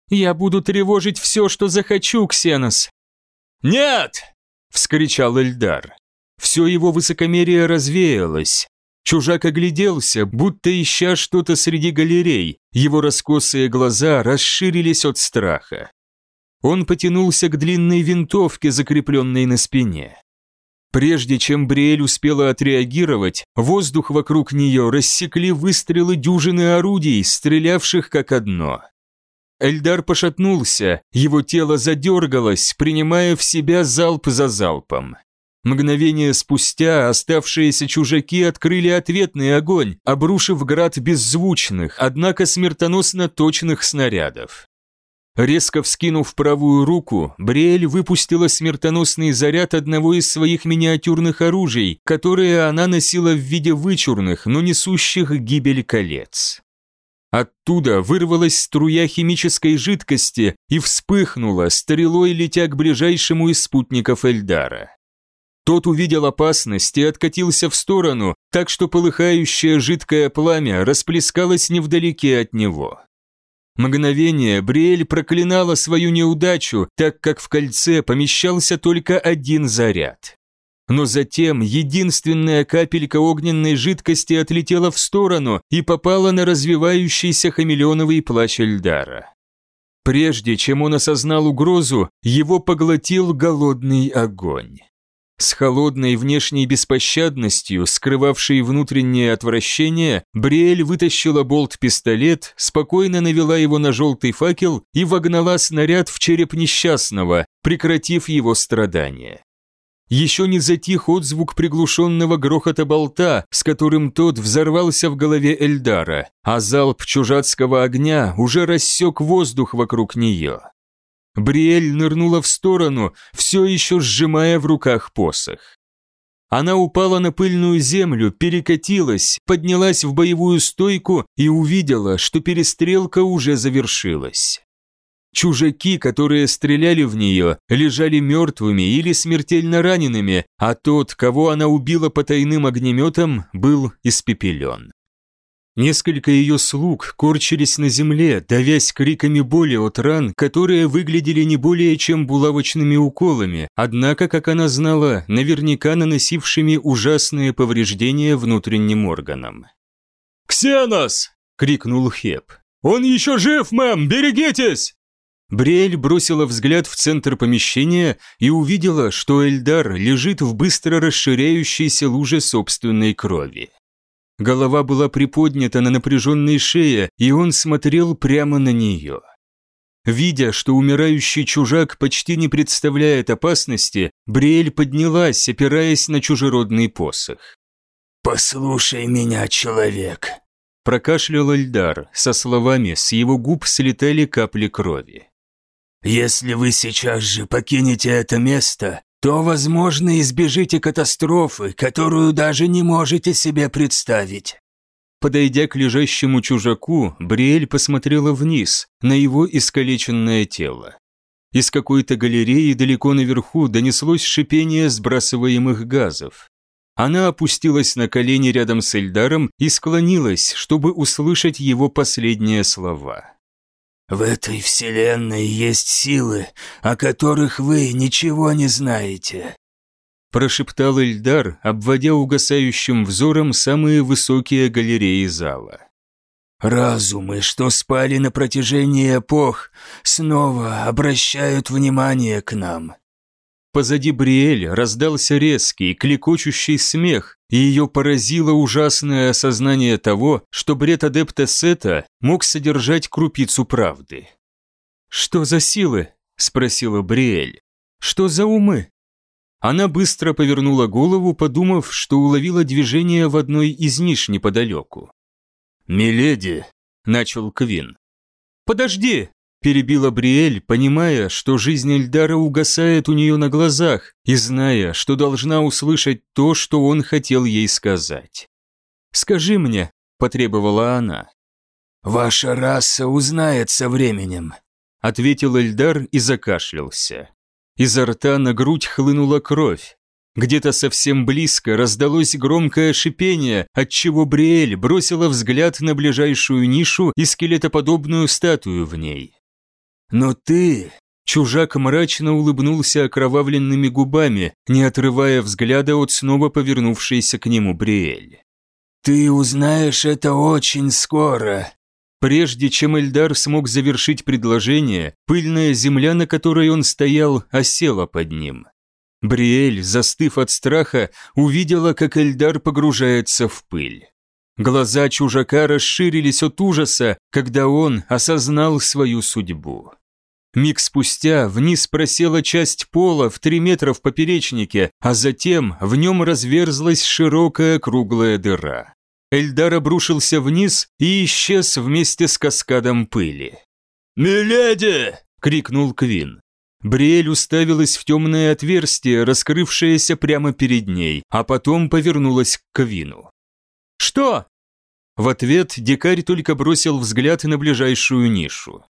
«Я буду тревожить все, что захочу, Ксенос!» «Нет!» – вскричал Эльдар. Все его высокомерие развеялось. Чужак огляделся, будто ища что-то среди галерей, его раскосые глаза расширились от страха. Он потянулся к длинной винтовке, закрепленной на спине. Прежде чем Бриэль успела отреагировать, воздух вокруг нее рассекли выстрелы дюжины орудий, стрелявших как одно. Эльдар пошатнулся, его тело задергалось, принимая в себя залп за залпом. Мгновение спустя оставшиеся чужаки открыли ответный огонь, обрушив град беззвучных, однако смертоносно точных снарядов. Резко вскинув правую руку, Бриэль выпустила смертоносный заряд одного из своих миниатюрных оружий, которые она носила в виде вычурных, но несущих гибель колец. Оттуда вырвалась струя химической жидкости и вспыхнула, стрелой летя к ближайшему из спутников Эльдара. Тот увидел опасность и откатился в сторону, так что полыхающее жидкое пламя расплескалось невдалеке от него. Мгновение Бриэль проклинала свою неудачу, так как в кольце помещался только один заряд. Но затем единственная капелька огненной жидкости отлетела в сторону и попала на развивающийся хамелеоновый плащ Эльдара. Прежде чем он осознал угрозу, его поглотил голодный огонь. С холодной внешней беспощадностью, скрывавшей внутреннее отвращение, Бриэль вытащила болт-пистолет, спокойно навела его на желтый факел и вогнала снаряд в череп несчастного, прекратив его страдания. Еще не затих отзвук приглушенного грохота болта, с которым тот взорвался в голове Эльдара, а залп чужацкого огня уже рассек воздух вокруг нее. Бриэль нырнула в сторону, все еще сжимая в руках посох. Она упала на пыльную землю, перекатилась, поднялась в боевую стойку и увидела, что перестрелка уже завершилась. Чужаки, которые стреляли в нее, лежали мертвыми или смертельно ранеными, а тот, кого она убила потайным огнеметом, был испепелен. Несколько ее слуг корчились на земле, давясь криками боли от ран, которые выглядели не более чем булавочными уколами, однако, как она знала, наверняка наносившими ужасные повреждения внутренним органам. «Ксенос!» – крикнул Хеп. «Он еще жив, мэм! Берегитесь!» Бриэль бросила взгляд в центр помещения и увидела, что Эльдар лежит в быстро расширяющейся луже собственной крови. Голова была приподнята на напряженной шее, и он смотрел прямо на нее. Видя, что умирающий чужак почти не представляет опасности, Бриэль поднялась, опираясь на чужеродный посох. «Послушай меня, человек», – прокашлял Эльдар, со словами с его губ слетали капли крови. «Если вы сейчас же покинете это место, то, возможно, избежите катастрофы, которую даже не можете себе представить». Подойдя к лежащему чужаку, Бриэль посмотрела вниз, на его искалеченное тело. Из какой-то галереи далеко наверху донеслось шипение сбрасываемых газов. Она опустилась на колени рядом с Эльдаром и склонилась, чтобы услышать его последние слова. В этой вселенной есть силы, о которых вы ничего не знаете. Прошептал Эльдар, обводя угасающим взором самые высокие галереи зала. Разумы, что спали на протяжении эпох, снова обращают внимание к нам. Позади Бриэль раздался резкий, клекочущий смех, и ее поразило ужасное осознание того, что бред адепта Сета мог содержать крупицу правды. «Что за силы?» – спросила Бриэль. «Что за умы?» Она быстро повернула голову, подумав, что уловила движение в одной из ниш неподалеку. «Миледи», – начал Квин. «Подожди!» Перебила Бриэль, понимая, что жизнь Эльдара угасает у нее на глазах, и зная, что должна услышать то, что он хотел ей сказать. «Скажи мне», – потребовала она. «Ваша раса узнает со временем», – ответил Эльдар и закашлялся. Изо рта на грудь хлынула кровь. Где-то совсем близко раздалось громкое шипение, отчего Бриэль бросила взгляд на ближайшую нишу и скелетоподобную статую в ней. «Но ты...» Чужак мрачно улыбнулся окровавленными губами, не отрывая взгляда от снова повернувшейся к нему Бриэль. «Ты узнаешь это очень скоро». Прежде чем Эльдар смог завершить предложение, пыльная земля, на которой он стоял, осела под ним. Бриэль, застыв от страха, увидела, как Эльдар погружается в пыль. Глаза чужака расширились от ужаса, когда он осознал свою судьбу. Миг спустя вниз просела часть пола в три метра в поперечнике, а затем в нем разверзлась широкая круглая дыра. Эльдар обрушился вниз и исчез вместе с каскадом пыли. «Миледи!» – крикнул Квин. Бриэль уставилась в темное отверстие, раскрывшееся прямо перед ней, а потом повернулась к Квину. «Что?» В ответ дикарь только бросил взгляд на ближайшую нишу.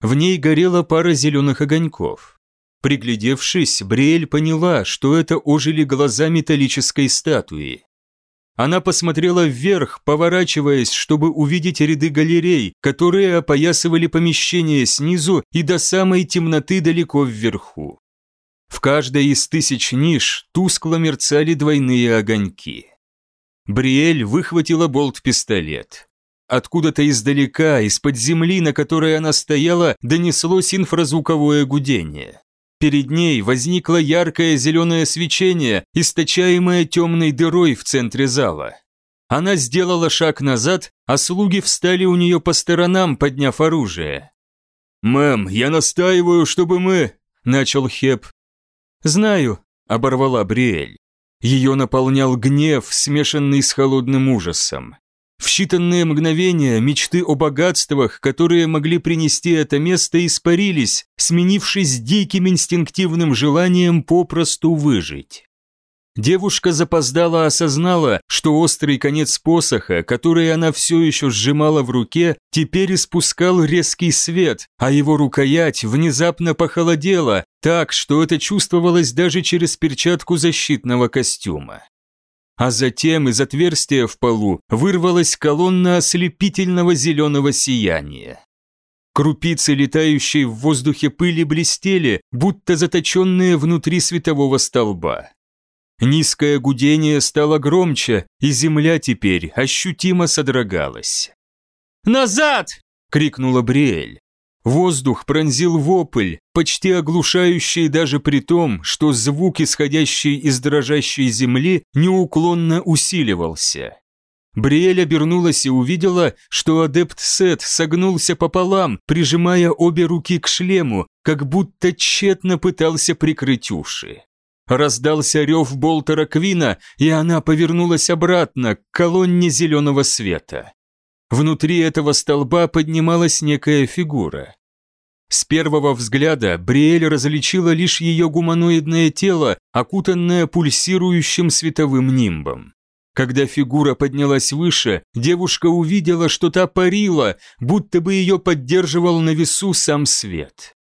В ней горела пара зеленых огоньков. Приглядевшись, Бриэль поняла, что это ожили глаза металлической статуи. Она посмотрела вверх, поворачиваясь, чтобы увидеть ряды галерей, которые опоясывали помещение снизу и до самой темноты далеко вверху. В каждой из тысяч ниш тускло мерцали двойные огоньки. Бриэль выхватила болт-пистолет. Откуда-то издалека, из-под земли, на которой она стояла, донеслось инфразвуковое гудение. Перед ней возникло яркое зеленое свечение, источаемое темной дырой в центре зала. Она сделала шаг назад, а слуги встали у нее по сторонам, подняв оружие. «Мэм, я настаиваю, чтобы мы...» – начал Хеп. «Знаю», – оборвала Бриэль. Ее наполнял гнев, смешанный с холодным ужасом. В считанные мгновения мечты о богатствах, которые могли принести это место, испарились, сменившись диким инстинктивным желанием попросту выжить. Девушка запоздала осознала, что острый конец посоха, который она все еще сжимала в руке, теперь испускал резкий свет, а его рукоять внезапно похолодела, так, что это чувствовалось даже через перчатку защитного костюма а затем из отверстия в полу вырвалась колонна ослепительного зеленого сияния. Крупицы, летающие в воздухе пыли, блестели, будто заточенные внутри светового столба. Низкое гудение стало громче, и земля теперь ощутимо содрогалась. «Назад!» — крикнула Бриэль. Воздух пронзил вопль, почти оглушающий даже при том, что звук, исходящий из дрожащей земли, неуклонно усиливался. Бриэль обернулась и увидела, что адепт Сет согнулся пополам, прижимая обе руки к шлему, как будто тщетно пытался прикрыть уши. Раздался рев Болтера Квина, и она повернулась обратно к колонне зеленого света. Внутри этого столба поднималась некая фигура. С первого взгляда Бриэль различила лишь ее гуманоидное тело, окутанное пульсирующим световым нимбом. Когда фигура поднялась выше, девушка увидела, что та парила, будто бы ее поддерживал на весу сам свет.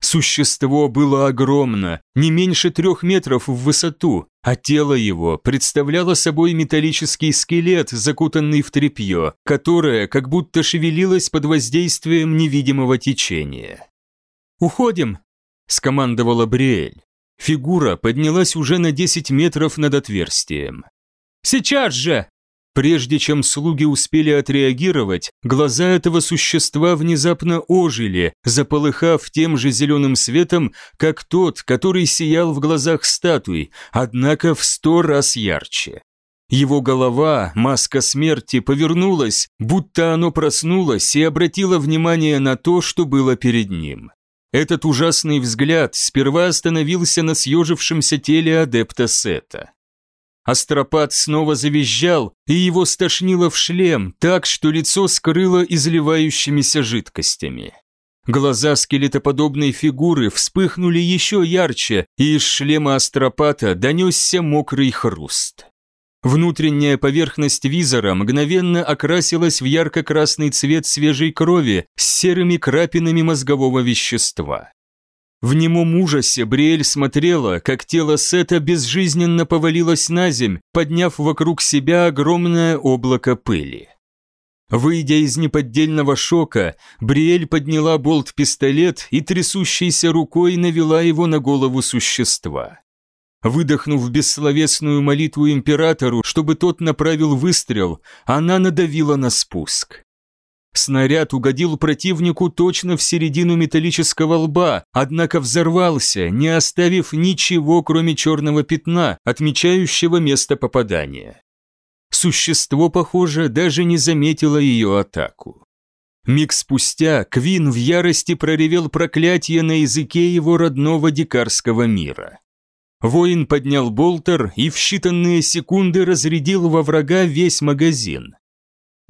Существо было огромно, не меньше трех метров в высоту, а тело его представляло собой металлический скелет, закутанный в тряпье, которое как будто шевелилось под воздействием невидимого течения. «Уходим!» – скомандовала Бриэль. Фигура поднялась уже на 10 метров над отверстием. «Сейчас же!» Прежде чем слуги успели отреагировать, глаза этого существа внезапно ожили, заполыхав тем же зеленым светом, как тот, который сиял в глазах статуи, однако в сто раз ярче. Его голова, маска смерти, повернулась, будто оно проснулось и обратило внимание на то, что было перед ним. Этот ужасный взгляд сперва остановился на съежившемся теле адепта Сета. Астропат снова завизжал, и его стошнило в шлем, так что лицо скрыло изливающимися жидкостями. Глаза скелетоподобной фигуры вспыхнули еще ярче, и из шлема астропата донесся мокрый хруст. Внутренняя поверхность визора мгновенно окрасилась в ярко-красный цвет свежей крови с серыми крапинами мозгового вещества. В немом ужасе Бриэль смотрела, как тело Сета безжизненно повалилось на земь, подняв вокруг себя огромное облако пыли. Выйдя из неподдельного шока, Бриэль подняла болт-пистолет и трясущейся рукой навела его на голову существа. Выдохнув бессловесную молитву императору, чтобы тот направил выстрел, она надавила на спуск. Снаряд угодил противнику точно в середину металлического лба, однако взорвался, не оставив ничего, кроме черного пятна, отмечающего место попадания. Существо, похоже, даже не заметило ее атаку. Миг спустя Квин в ярости проревел проклятие на языке его родного дикарского мира. Воин поднял болтер и в считанные секунды разрядил во врага весь магазин.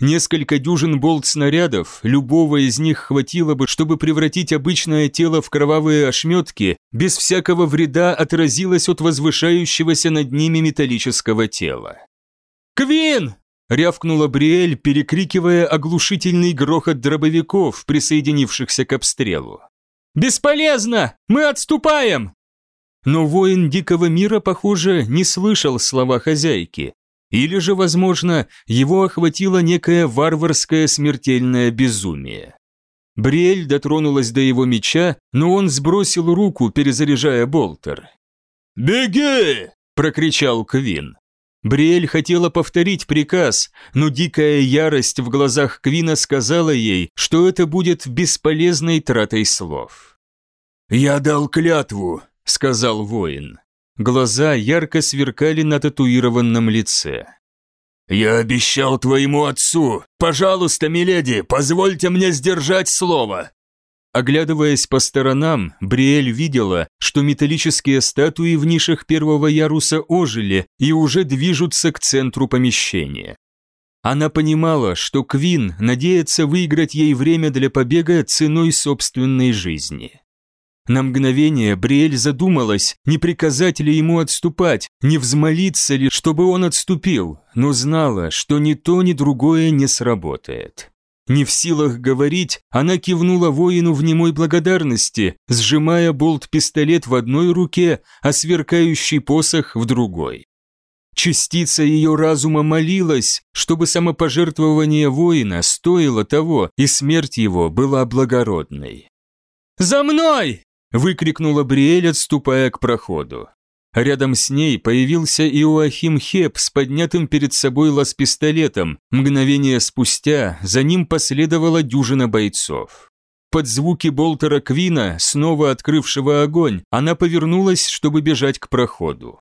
Несколько дюжин болт-снарядов, любого из них хватило бы, чтобы превратить обычное тело в кровавые ошметки, без всякого вреда отразилось от возвышающегося над ними металлического тела. «Квин!» – рявкнула Бриэль, перекрикивая оглушительный грохот дробовиков, присоединившихся к обстрелу. «Бесполезно! Мы отступаем!» Но воин Дикого мира, похоже, не слышал слова хозяйки, или же, возможно, его охватило некое варварское смертельное безумие. Бриэль дотронулась до его меча, но он сбросил руку, перезаряжая болтер. «Беги!» – прокричал Квин. Бриэль хотела повторить приказ, но дикая ярость в глазах Квина сказала ей, что это будет бесполезной тратой слов. «Я дал клятву», – сказал воин. Глаза ярко сверкали на татуированном лице. «Я обещал твоему отцу! Пожалуйста, миледи, позвольте мне сдержать слово!» Оглядываясь по сторонам, Бриэль видела, что металлические статуи в нишах первого яруса ожили и уже движутся к центру помещения. Она понимала, что Квин надеется выиграть ей время для побега ценой собственной жизни. На мгновение Бриэль задумалась, не приказать ли ему отступать, не взмолиться ли, чтобы он отступил, но знала, что ни то, ни другое не сработает. Не в силах говорить, она кивнула воину в немой благодарности, сжимая болт-пистолет в одной руке, а сверкающий посох в другой. Частица ее разума молилась, чтобы самопожертвование воина стоило того, и смерть его была благородной. «За мной!» – выкрикнула Бриэль, отступая к проходу. Рядом с ней появился Иоахим Хеп с поднятым перед собой лаз-пистолетом. Мгновение спустя за ним последовала дюжина бойцов. Под звуки Болтера Квина, снова открывшего огонь, она повернулась, чтобы бежать к проходу.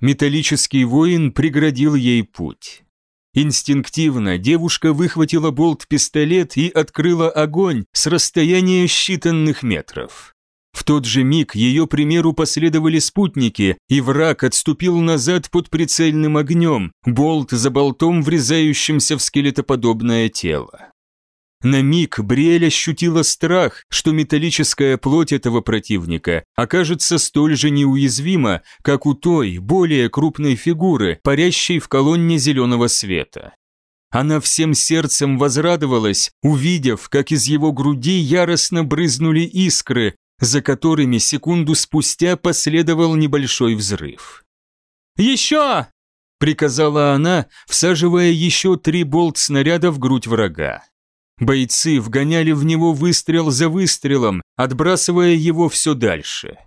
Металлический воин преградил ей путь. Инстинктивно девушка выхватила болт-пистолет и открыла огонь с расстояния считанных метров. В тот же миг ее примеру последовали спутники, и враг отступил назад под прицельным огнем, болт за болтом, врезающимся в скелетоподобное тело. На миг Бриэль ощутила страх, что металлическая плоть этого противника окажется столь же неуязвима, как у той, более крупной фигуры, парящей в колонне зеленого света. Она всем сердцем возрадовалась, увидев, как из его груди яростно брызнули искры, за которыми секунду спустя последовал небольшой взрыв. «Еще!» – приказала она, всаживая еще три болт-снаряда в грудь врага. Бойцы вгоняли в него выстрел за выстрелом, отбрасывая его все дальше.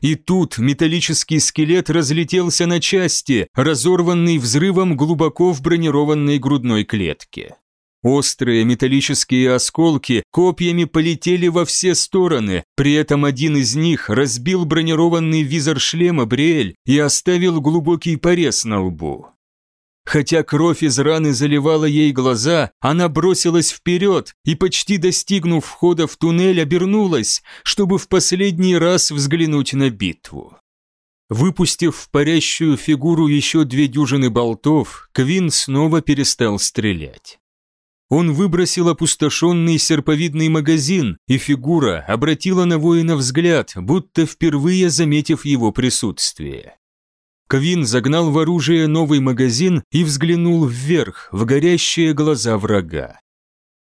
И тут металлический скелет разлетелся на части, разорванный взрывом глубоко в бронированной грудной клетке. Острые металлические осколки копьями полетели во все стороны, при этом один из них разбил бронированный визор шлема Бриэль и оставил глубокий порез на лбу. Хотя кровь из раны заливала ей глаза, она бросилась вперед и, почти достигнув входа в туннель, обернулась, чтобы в последний раз взглянуть на битву. Выпустив в парящую фигуру еще две дюжины болтов, Квин снова перестал стрелять. Он выбросил опустошенный серповидный магазин, и фигура обратила на воина взгляд, будто впервые заметив его присутствие. Квин загнал в оружие новый магазин и взглянул вверх, в горящие глаза врага.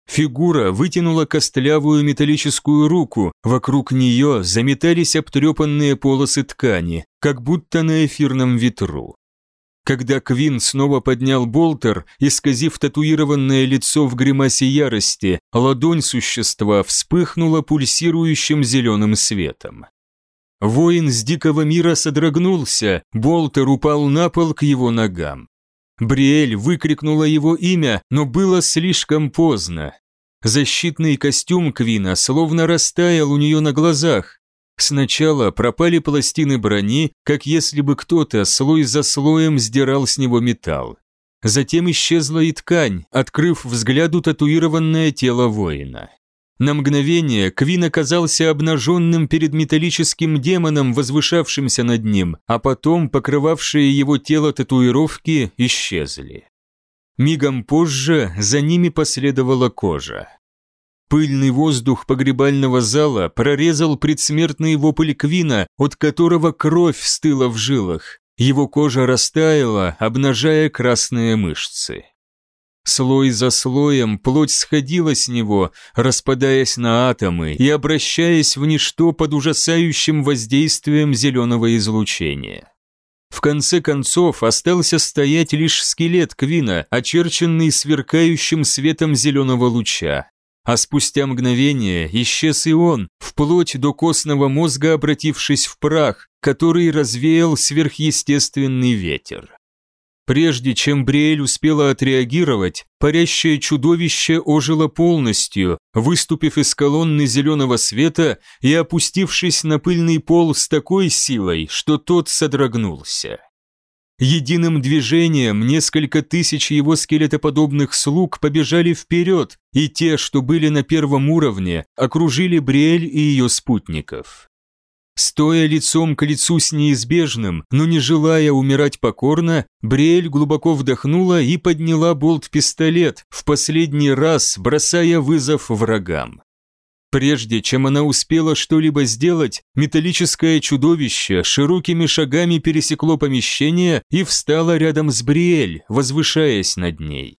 Фигура вытянула костлявую металлическую руку, вокруг нее заметались обтрепанные полосы ткани, как будто на эфирном ветру. Когда Квин снова поднял болтер, исказив татуированное лицо в гримасе ярости, ладонь существа вспыхнула пульсирующим зеленым светом. Воин с дикого мира содрогнулся, болтер упал на пол к его ногам. Бриэль выкрикнула его имя, но было слишком поздно. Защитный костюм Квина словно растаял у нее на глазах, Сначала пропали пластины брони, как если бы кто-то слой за слоем сдирал с него металл. Затем исчезла и ткань, открыв взгляду татуированное тело воина. На мгновение Квин оказался обнаженным перед металлическим демоном, возвышавшимся над ним, а потом покрывавшие его тело татуировки исчезли. Мигом позже за ними последовала кожа. Пыльный воздух погребального зала прорезал предсмертный вопль Квина, от которого кровь стыла в жилах. Его кожа растаяла, обнажая красные мышцы. Слой за слоем плоть сходила с него, распадаясь на атомы и обращаясь в ничто под ужасающим воздействием зеленого излучения. В конце концов остался стоять лишь скелет Квина, очерченный сверкающим светом зеленого луча. А спустя мгновение исчез и он, вплоть до костного мозга обратившись в прах, который развеял сверхъестественный ветер. Прежде чем Бриэль успела отреагировать, парящее чудовище ожило полностью, выступив из колонны зеленого света и опустившись на пыльный пол с такой силой, что тот содрогнулся. Единым движением несколько тысяч его скелетоподобных слуг побежали вперед, и те, что были на первом уровне, окружили Бриэль и ее спутников. Стоя лицом к лицу с неизбежным, но не желая умирать покорно, Бриэль глубоко вдохнула и подняла болт-пистолет, в последний раз бросая вызов врагам. Прежде чем она успела что-либо сделать, металлическое чудовище широкими шагами пересекло помещение и встало рядом с Бриэль, возвышаясь над ней.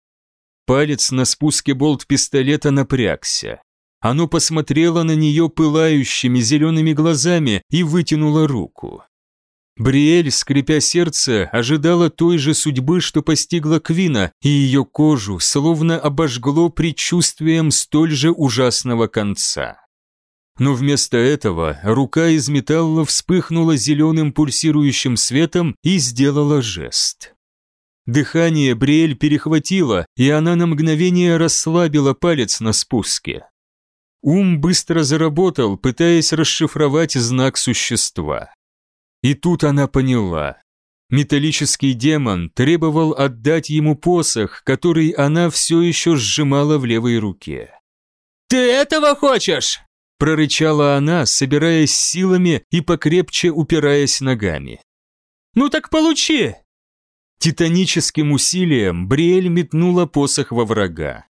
Палец на спуске болт-пистолета напрягся. Оно посмотрело на нее пылающими зелеными глазами и вытянуло руку. Бриэль, скрипя сердце, ожидала той же судьбы, что постигла Квина, и ее кожу словно обожгло предчувствием столь же ужасного конца. Но вместо этого рука из металла вспыхнула зеленым пульсирующим светом и сделала жест. Дыхание Бриэль перехватило, и она на мгновение расслабила палец на спуске. Ум быстро заработал, пытаясь расшифровать знак существа. И тут она поняла. Металлический демон требовал отдать ему посох, который она все еще сжимала в левой руке. «Ты этого хочешь?» прорычала она, собираясь силами и покрепче упираясь ногами. «Ну так получи!» Титаническим усилием Бриэль метнула посох во врага.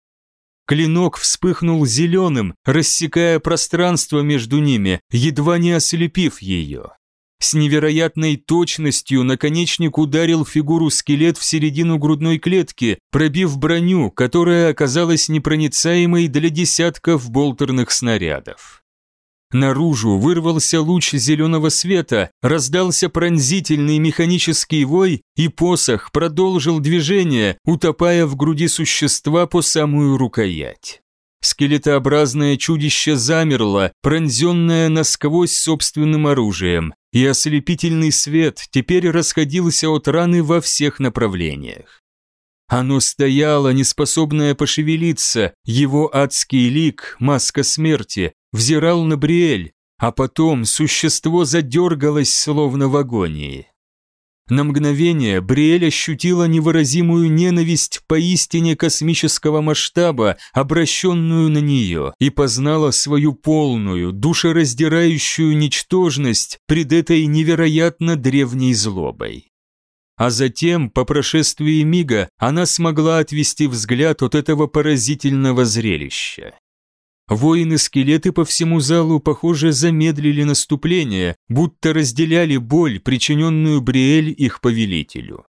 Клинок вспыхнул зеленым, рассекая пространство между ними, едва не ослепив ее. С невероятной точностью наконечник ударил фигуру скелет в середину грудной клетки, пробив броню, которая оказалась непроницаемой для десятков болтерных снарядов. Наружу вырвался луч зеленого света, раздался пронзительный механический вой, и посох продолжил движение, утопая в груди существа по самую рукоять. Скелетообразное чудище замерло, пронзенное насквозь собственным оружием, и ослепительный свет теперь расходился от раны во всех направлениях. Оно стояло, неспособное пошевелиться, его адский лик, маска смерти, взирал на Бриэль, а потом существо задергалось, словно в агонии. На мгновение Бриэль ощутила невыразимую ненависть поистине космического масштаба, обращенную на нее, и познала свою полную, душераздирающую ничтожность пред этой невероятно древней злобой. А затем, по прошествии мига, она смогла отвести взгляд от этого поразительного зрелища. Воины-скелеты по всему залу, похоже, замедлили наступление, будто разделяли боль, причиненную Бриэль их повелителю.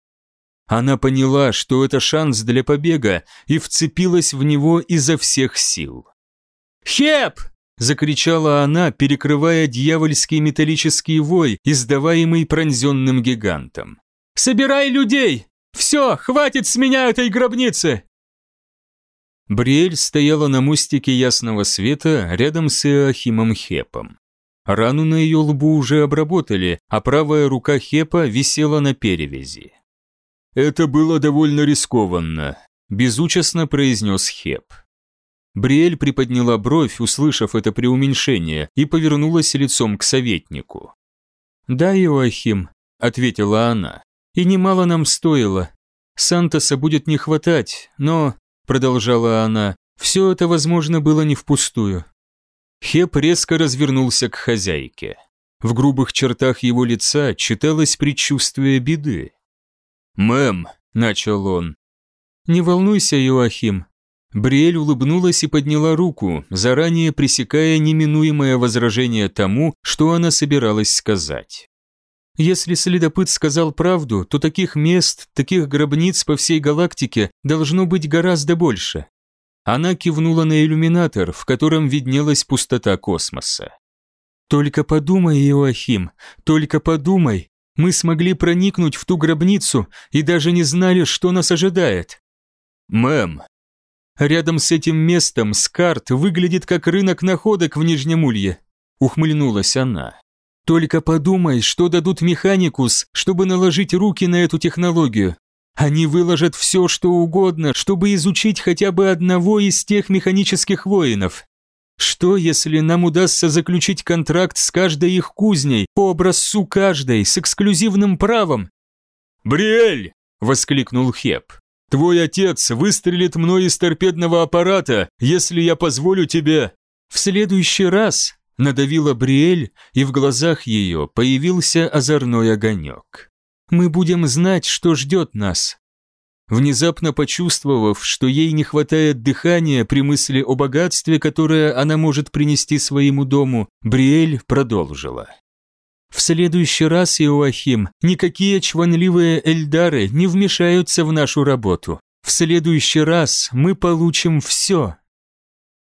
Она поняла, что это шанс для побега, и вцепилась в него изо всех сил. «Хеп!» – закричала она, перекрывая дьявольский металлический вой, издаваемый пронзенным гигантом. «Собирай людей! Все, хватит с меня этой гробницы! Бриэль стояла на мостике ясного света рядом с Иоахимом Хепом. Рану на ее лбу уже обработали, а правая рука Хепа висела на перевязи. «Это было довольно рискованно», – безучастно произнес Хеп. Бриэль приподняла бровь, услышав это преуменьшение, и повернулась лицом к советнику. «Да, Иоахим», – ответила она, – «и немало нам стоило. Сантоса будет не хватать, но продолжала она, все это, возможно, было не впустую. Хеп резко развернулся к хозяйке. В грубых чертах его лица читалось предчувствие беды. «Мэм», — начал он. «Не волнуйся, Иоахим». Бриэль улыбнулась и подняла руку, заранее пресекая неминуемое возражение тому, что она собиралась сказать. Если следопыт сказал правду, то таких мест, таких гробниц по всей галактике должно быть гораздо больше. Она кивнула на иллюминатор, в котором виднелась пустота космоса. «Только подумай, Иоахим, только подумай. Мы смогли проникнуть в ту гробницу и даже не знали, что нас ожидает». «Мэм». «Рядом с этим местом Скарт выглядит как рынок находок в Нижнем Улье», ухмыльнулась она. Только подумай, что дадут Механикус, чтобы наложить руки на эту технологию. Они выложат все, что угодно, чтобы изучить хотя бы одного из тех механических воинов. Что, если нам удастся заключить контракт с каждой их кузней, по образцу каждой, с эксклюзивным правом? «Бриэль!» – воскликнул Хеп. «Твой отец выстрелит мной из торпедного аппарата, если я позволю тебе...» «В следующий раз», – надавила Бриэль, и в глазах ее появился озорной огонек. «Мы будем знать, что ждет нас». Внезапно почувствовав, что ей не хватает дыхания при мысли о богатстве, которое она может принести своему дому, Бриэль продолжила. В следующий раз, Иоахим, никакие чванливые эльдары не вмешаются в нашу работу. В следующий раз мы получим все,